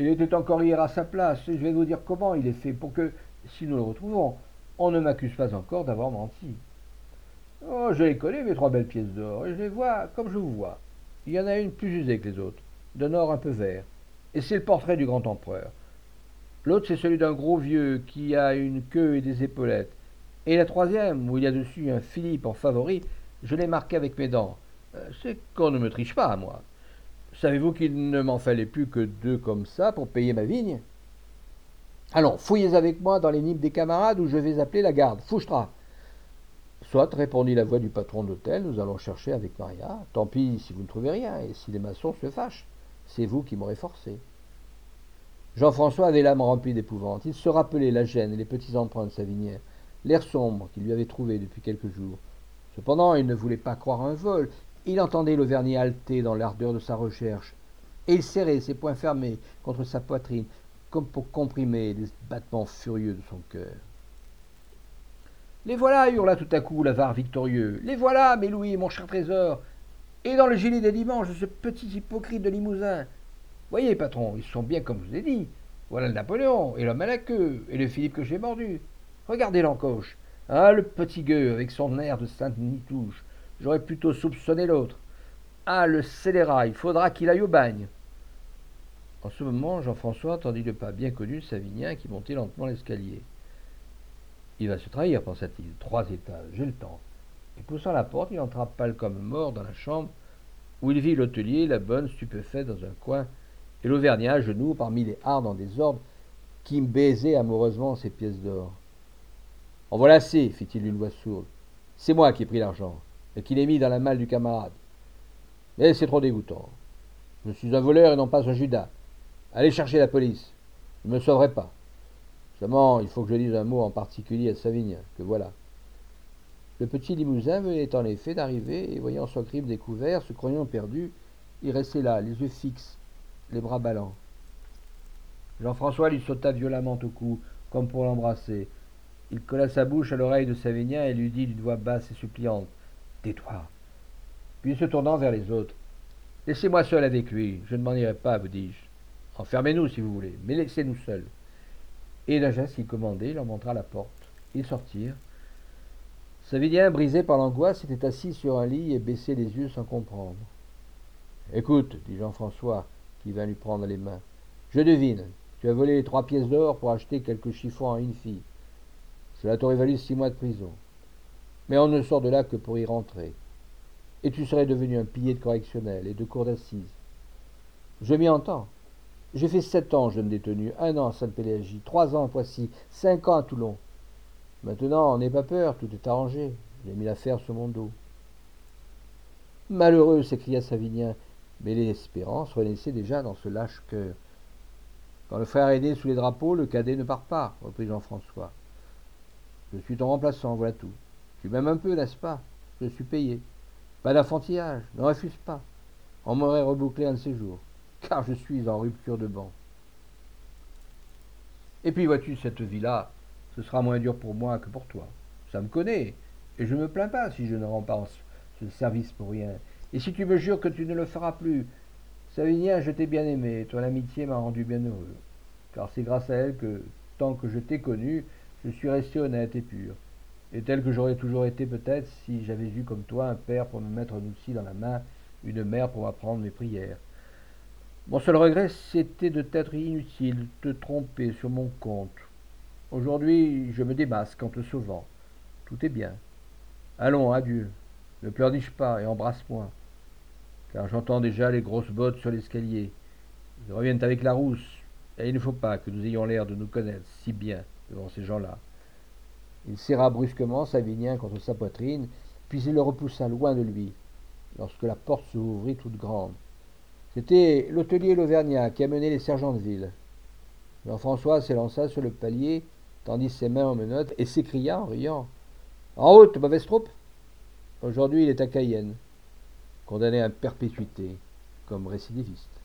Il était encore hier à sa place, et je vais vous dire comment il est fait pour que, si nous le retrouvons, on ne m'accuse pas encore d'avoir menti. Oh, je les connais, mes trois belles pièces d'or, et je les vois comme je vous vois. Il y en a une plus usée que les autres, d'un or un peu vert, et c'est le portrait du grand empereur. L'autre, c'est celui d'un gros vieux qui a une queue et des épaulettes. Et la troisième, où il y a dessus un Philippe en favori, je l'ai marqué avec mes dents. Euh, c'est qu'on ne me triche pas, moi. Savez-vous qu'il ne m'en fallait plus que deux comme ça pour payer ma vigne? Allons, fouillez avec moi dans les des camarades où je vais appeler la garde. Fouchtra Soit, répondit la voix du patron d'hôtel, nous allons chercher avec Maria. Tant pis si vous ne trouvez rien, et si les maçons se fâchent. C'est vous qui m'aurez forcé. Jean-François avait l'âme remplie d'épouvante. Il se rappelait la gêne et les petits emprunts de Savinière, l'air sombre qu'il lui avait trouvé depuis quelques jours. Cependant, il ne voulait pas croire un vol. Il entendait le vernis halter dans l'ardeur de sa recherche, et il serrait ses poings fermés contre sa poitrine, comme pour comprimer les battements furieux de son cœur. Les voilà, hurla tout à coup l'avare victorieux. Les voilà, mes louis, mon cher trésor. Et dans le gilet des dimanches, ce petit hypocrite de Limousin. Voyez, patron, ils sont bien comme je vous ai dit. Voilà le Napoléon, et l'homme à la queue, et le Philippe que j'ai mordu. Regardez l'encoche. Ah, le petit gueux, avec son air de sainte nitouche. J'aurais plutôt soupçonné l'autre. Ah, le scélérat, il faudra qu'il aille au bagne. En ce moment, Jean-François entendit le pas bien connu de Savinien qui montait lentement l'escalier. Il va se trahir, pensa-t-il. Trois étages, j'ai le temps. Et poussant la porte, il entra pâle comme mort dans la chambre, où il vit l'hôtelier, la bonne, stupéfaite dans un coin, et l'Auvergnat à genoux parmi les hardes en désordre, qui baisait amoureusement ses pièces d'or. En voilà assez, fit-il d'une voix sourde. C'est moi qui ai pris l'argent, et qui l'ai mis dans la malle du camarade. Mais c'est trop dégoûtant. Je suis un voleur et non pas un Judas. Allez chercher la police. Je ne me sauverai pas. Seulement, il faut que je dise un mot en particulier à Savigne, que voilà. Le petit Limousin venait en effet d'arriver, et voyant son crime découvert, se croyant perdu, il restait là, les yeux fixes, les bras ballants. Jean-François lui sauta violemment au cou, comme pour l'embrasser. Il colla sa bouche à l'oreille de Savinien et lui dit d'une voix basse et suppliante Tais-toi. Puis se tournant vers les autres Laissez-moi seul avec lui, je ne m'en irai pas, vous dis-je. Enfermez-nous si vous voulez, mais laissez-nous seuls. Et d'un geste qu'il commandait, leur montra la porte. Ils sortirent. Savinien, brisé par l'angoisse, s'était assis sur un lit et baissait les yeux sans comprendre. Écoute, dit Jean-François, qui vint lui prendre les mains. Je devine. Tu as volé les trois pièces d'or pour acheter quelques chiffons à une fille. Cela t'aurait valu six mois de prison. Mais on ne sort de là que pour y rentrer. Et tu serais devenu un pilier de correctionnel et de cour d'assises. Je m'y entends. J'ai fait sept ans jeune détenu, un an à Sainte-Pélagie, trois ans à Poissy, cinq ans à Toulon. Maintenant, n'aie pas peur, tout est arrangé. J'ai mis l'affaire sur mon dos. Malheureux, s'écria Savinien, mais l'espérance renaissait déjà dans ce lâche cœur. Quand le frère est né sous les drapeaux, le cadet ne part pas, reprit Jean-François. Je suis ton remplaçant, voilà tout. Tu m'aimes un peu, n'est-ce pas? Je suis payé. Pas d'enfantillage, ne refuse pas. On m'aurait rebouclé un de ces jours, car je suis en rupture de banc. Et puis vois-tu, cette vie-là, ce sera moins dur pour moi que pour toi. Ça me connaît, et je ne me plains pas si je ne rends pas ce service pour rien. Et si tu me jures que tu ne le feras plus, Savinien, je t'ai bien aimé, ton amitié m'a rendu bien heureux. Car c'est grâce à elle que, tant que je t'ai connu, je suis resté honnête et pur. Et tel que j'aurais toujours été peut-être si j'avais eu comme toi un père pour me mettre un outil dans la main, une mère pour m'apprendre mes prières. Mon seul regret, c'était de t'être inutile, de te tromper sur mon compte. Aujourd'hui, je me démasque en te sauvant. Tout est bien. Allons, adieu. Ne pleurniche pas et embrasse-moi. Car j'entends déjà les grosses bottes sur l'escalier. Ils reviennent avec la rousse, et il ne faut pas que nous ayons l'air de nous connaître si bien devant ces gens-là. Il serra brusquement Savinien contre sa poitrine, puis il le repoussa loin de lui, lorsque la porte s'ouvrit toute grande. C'était l'hôtelier Lauvergnat qui amenait les sergents de ville. Jean-François s'élança sur le palier, tendit ses mains aux menottes et s'écria en riant En route, mauvaise troupe Aujourd'hui, il est à Cayenne, condamné à perpétuité comme récidiviste.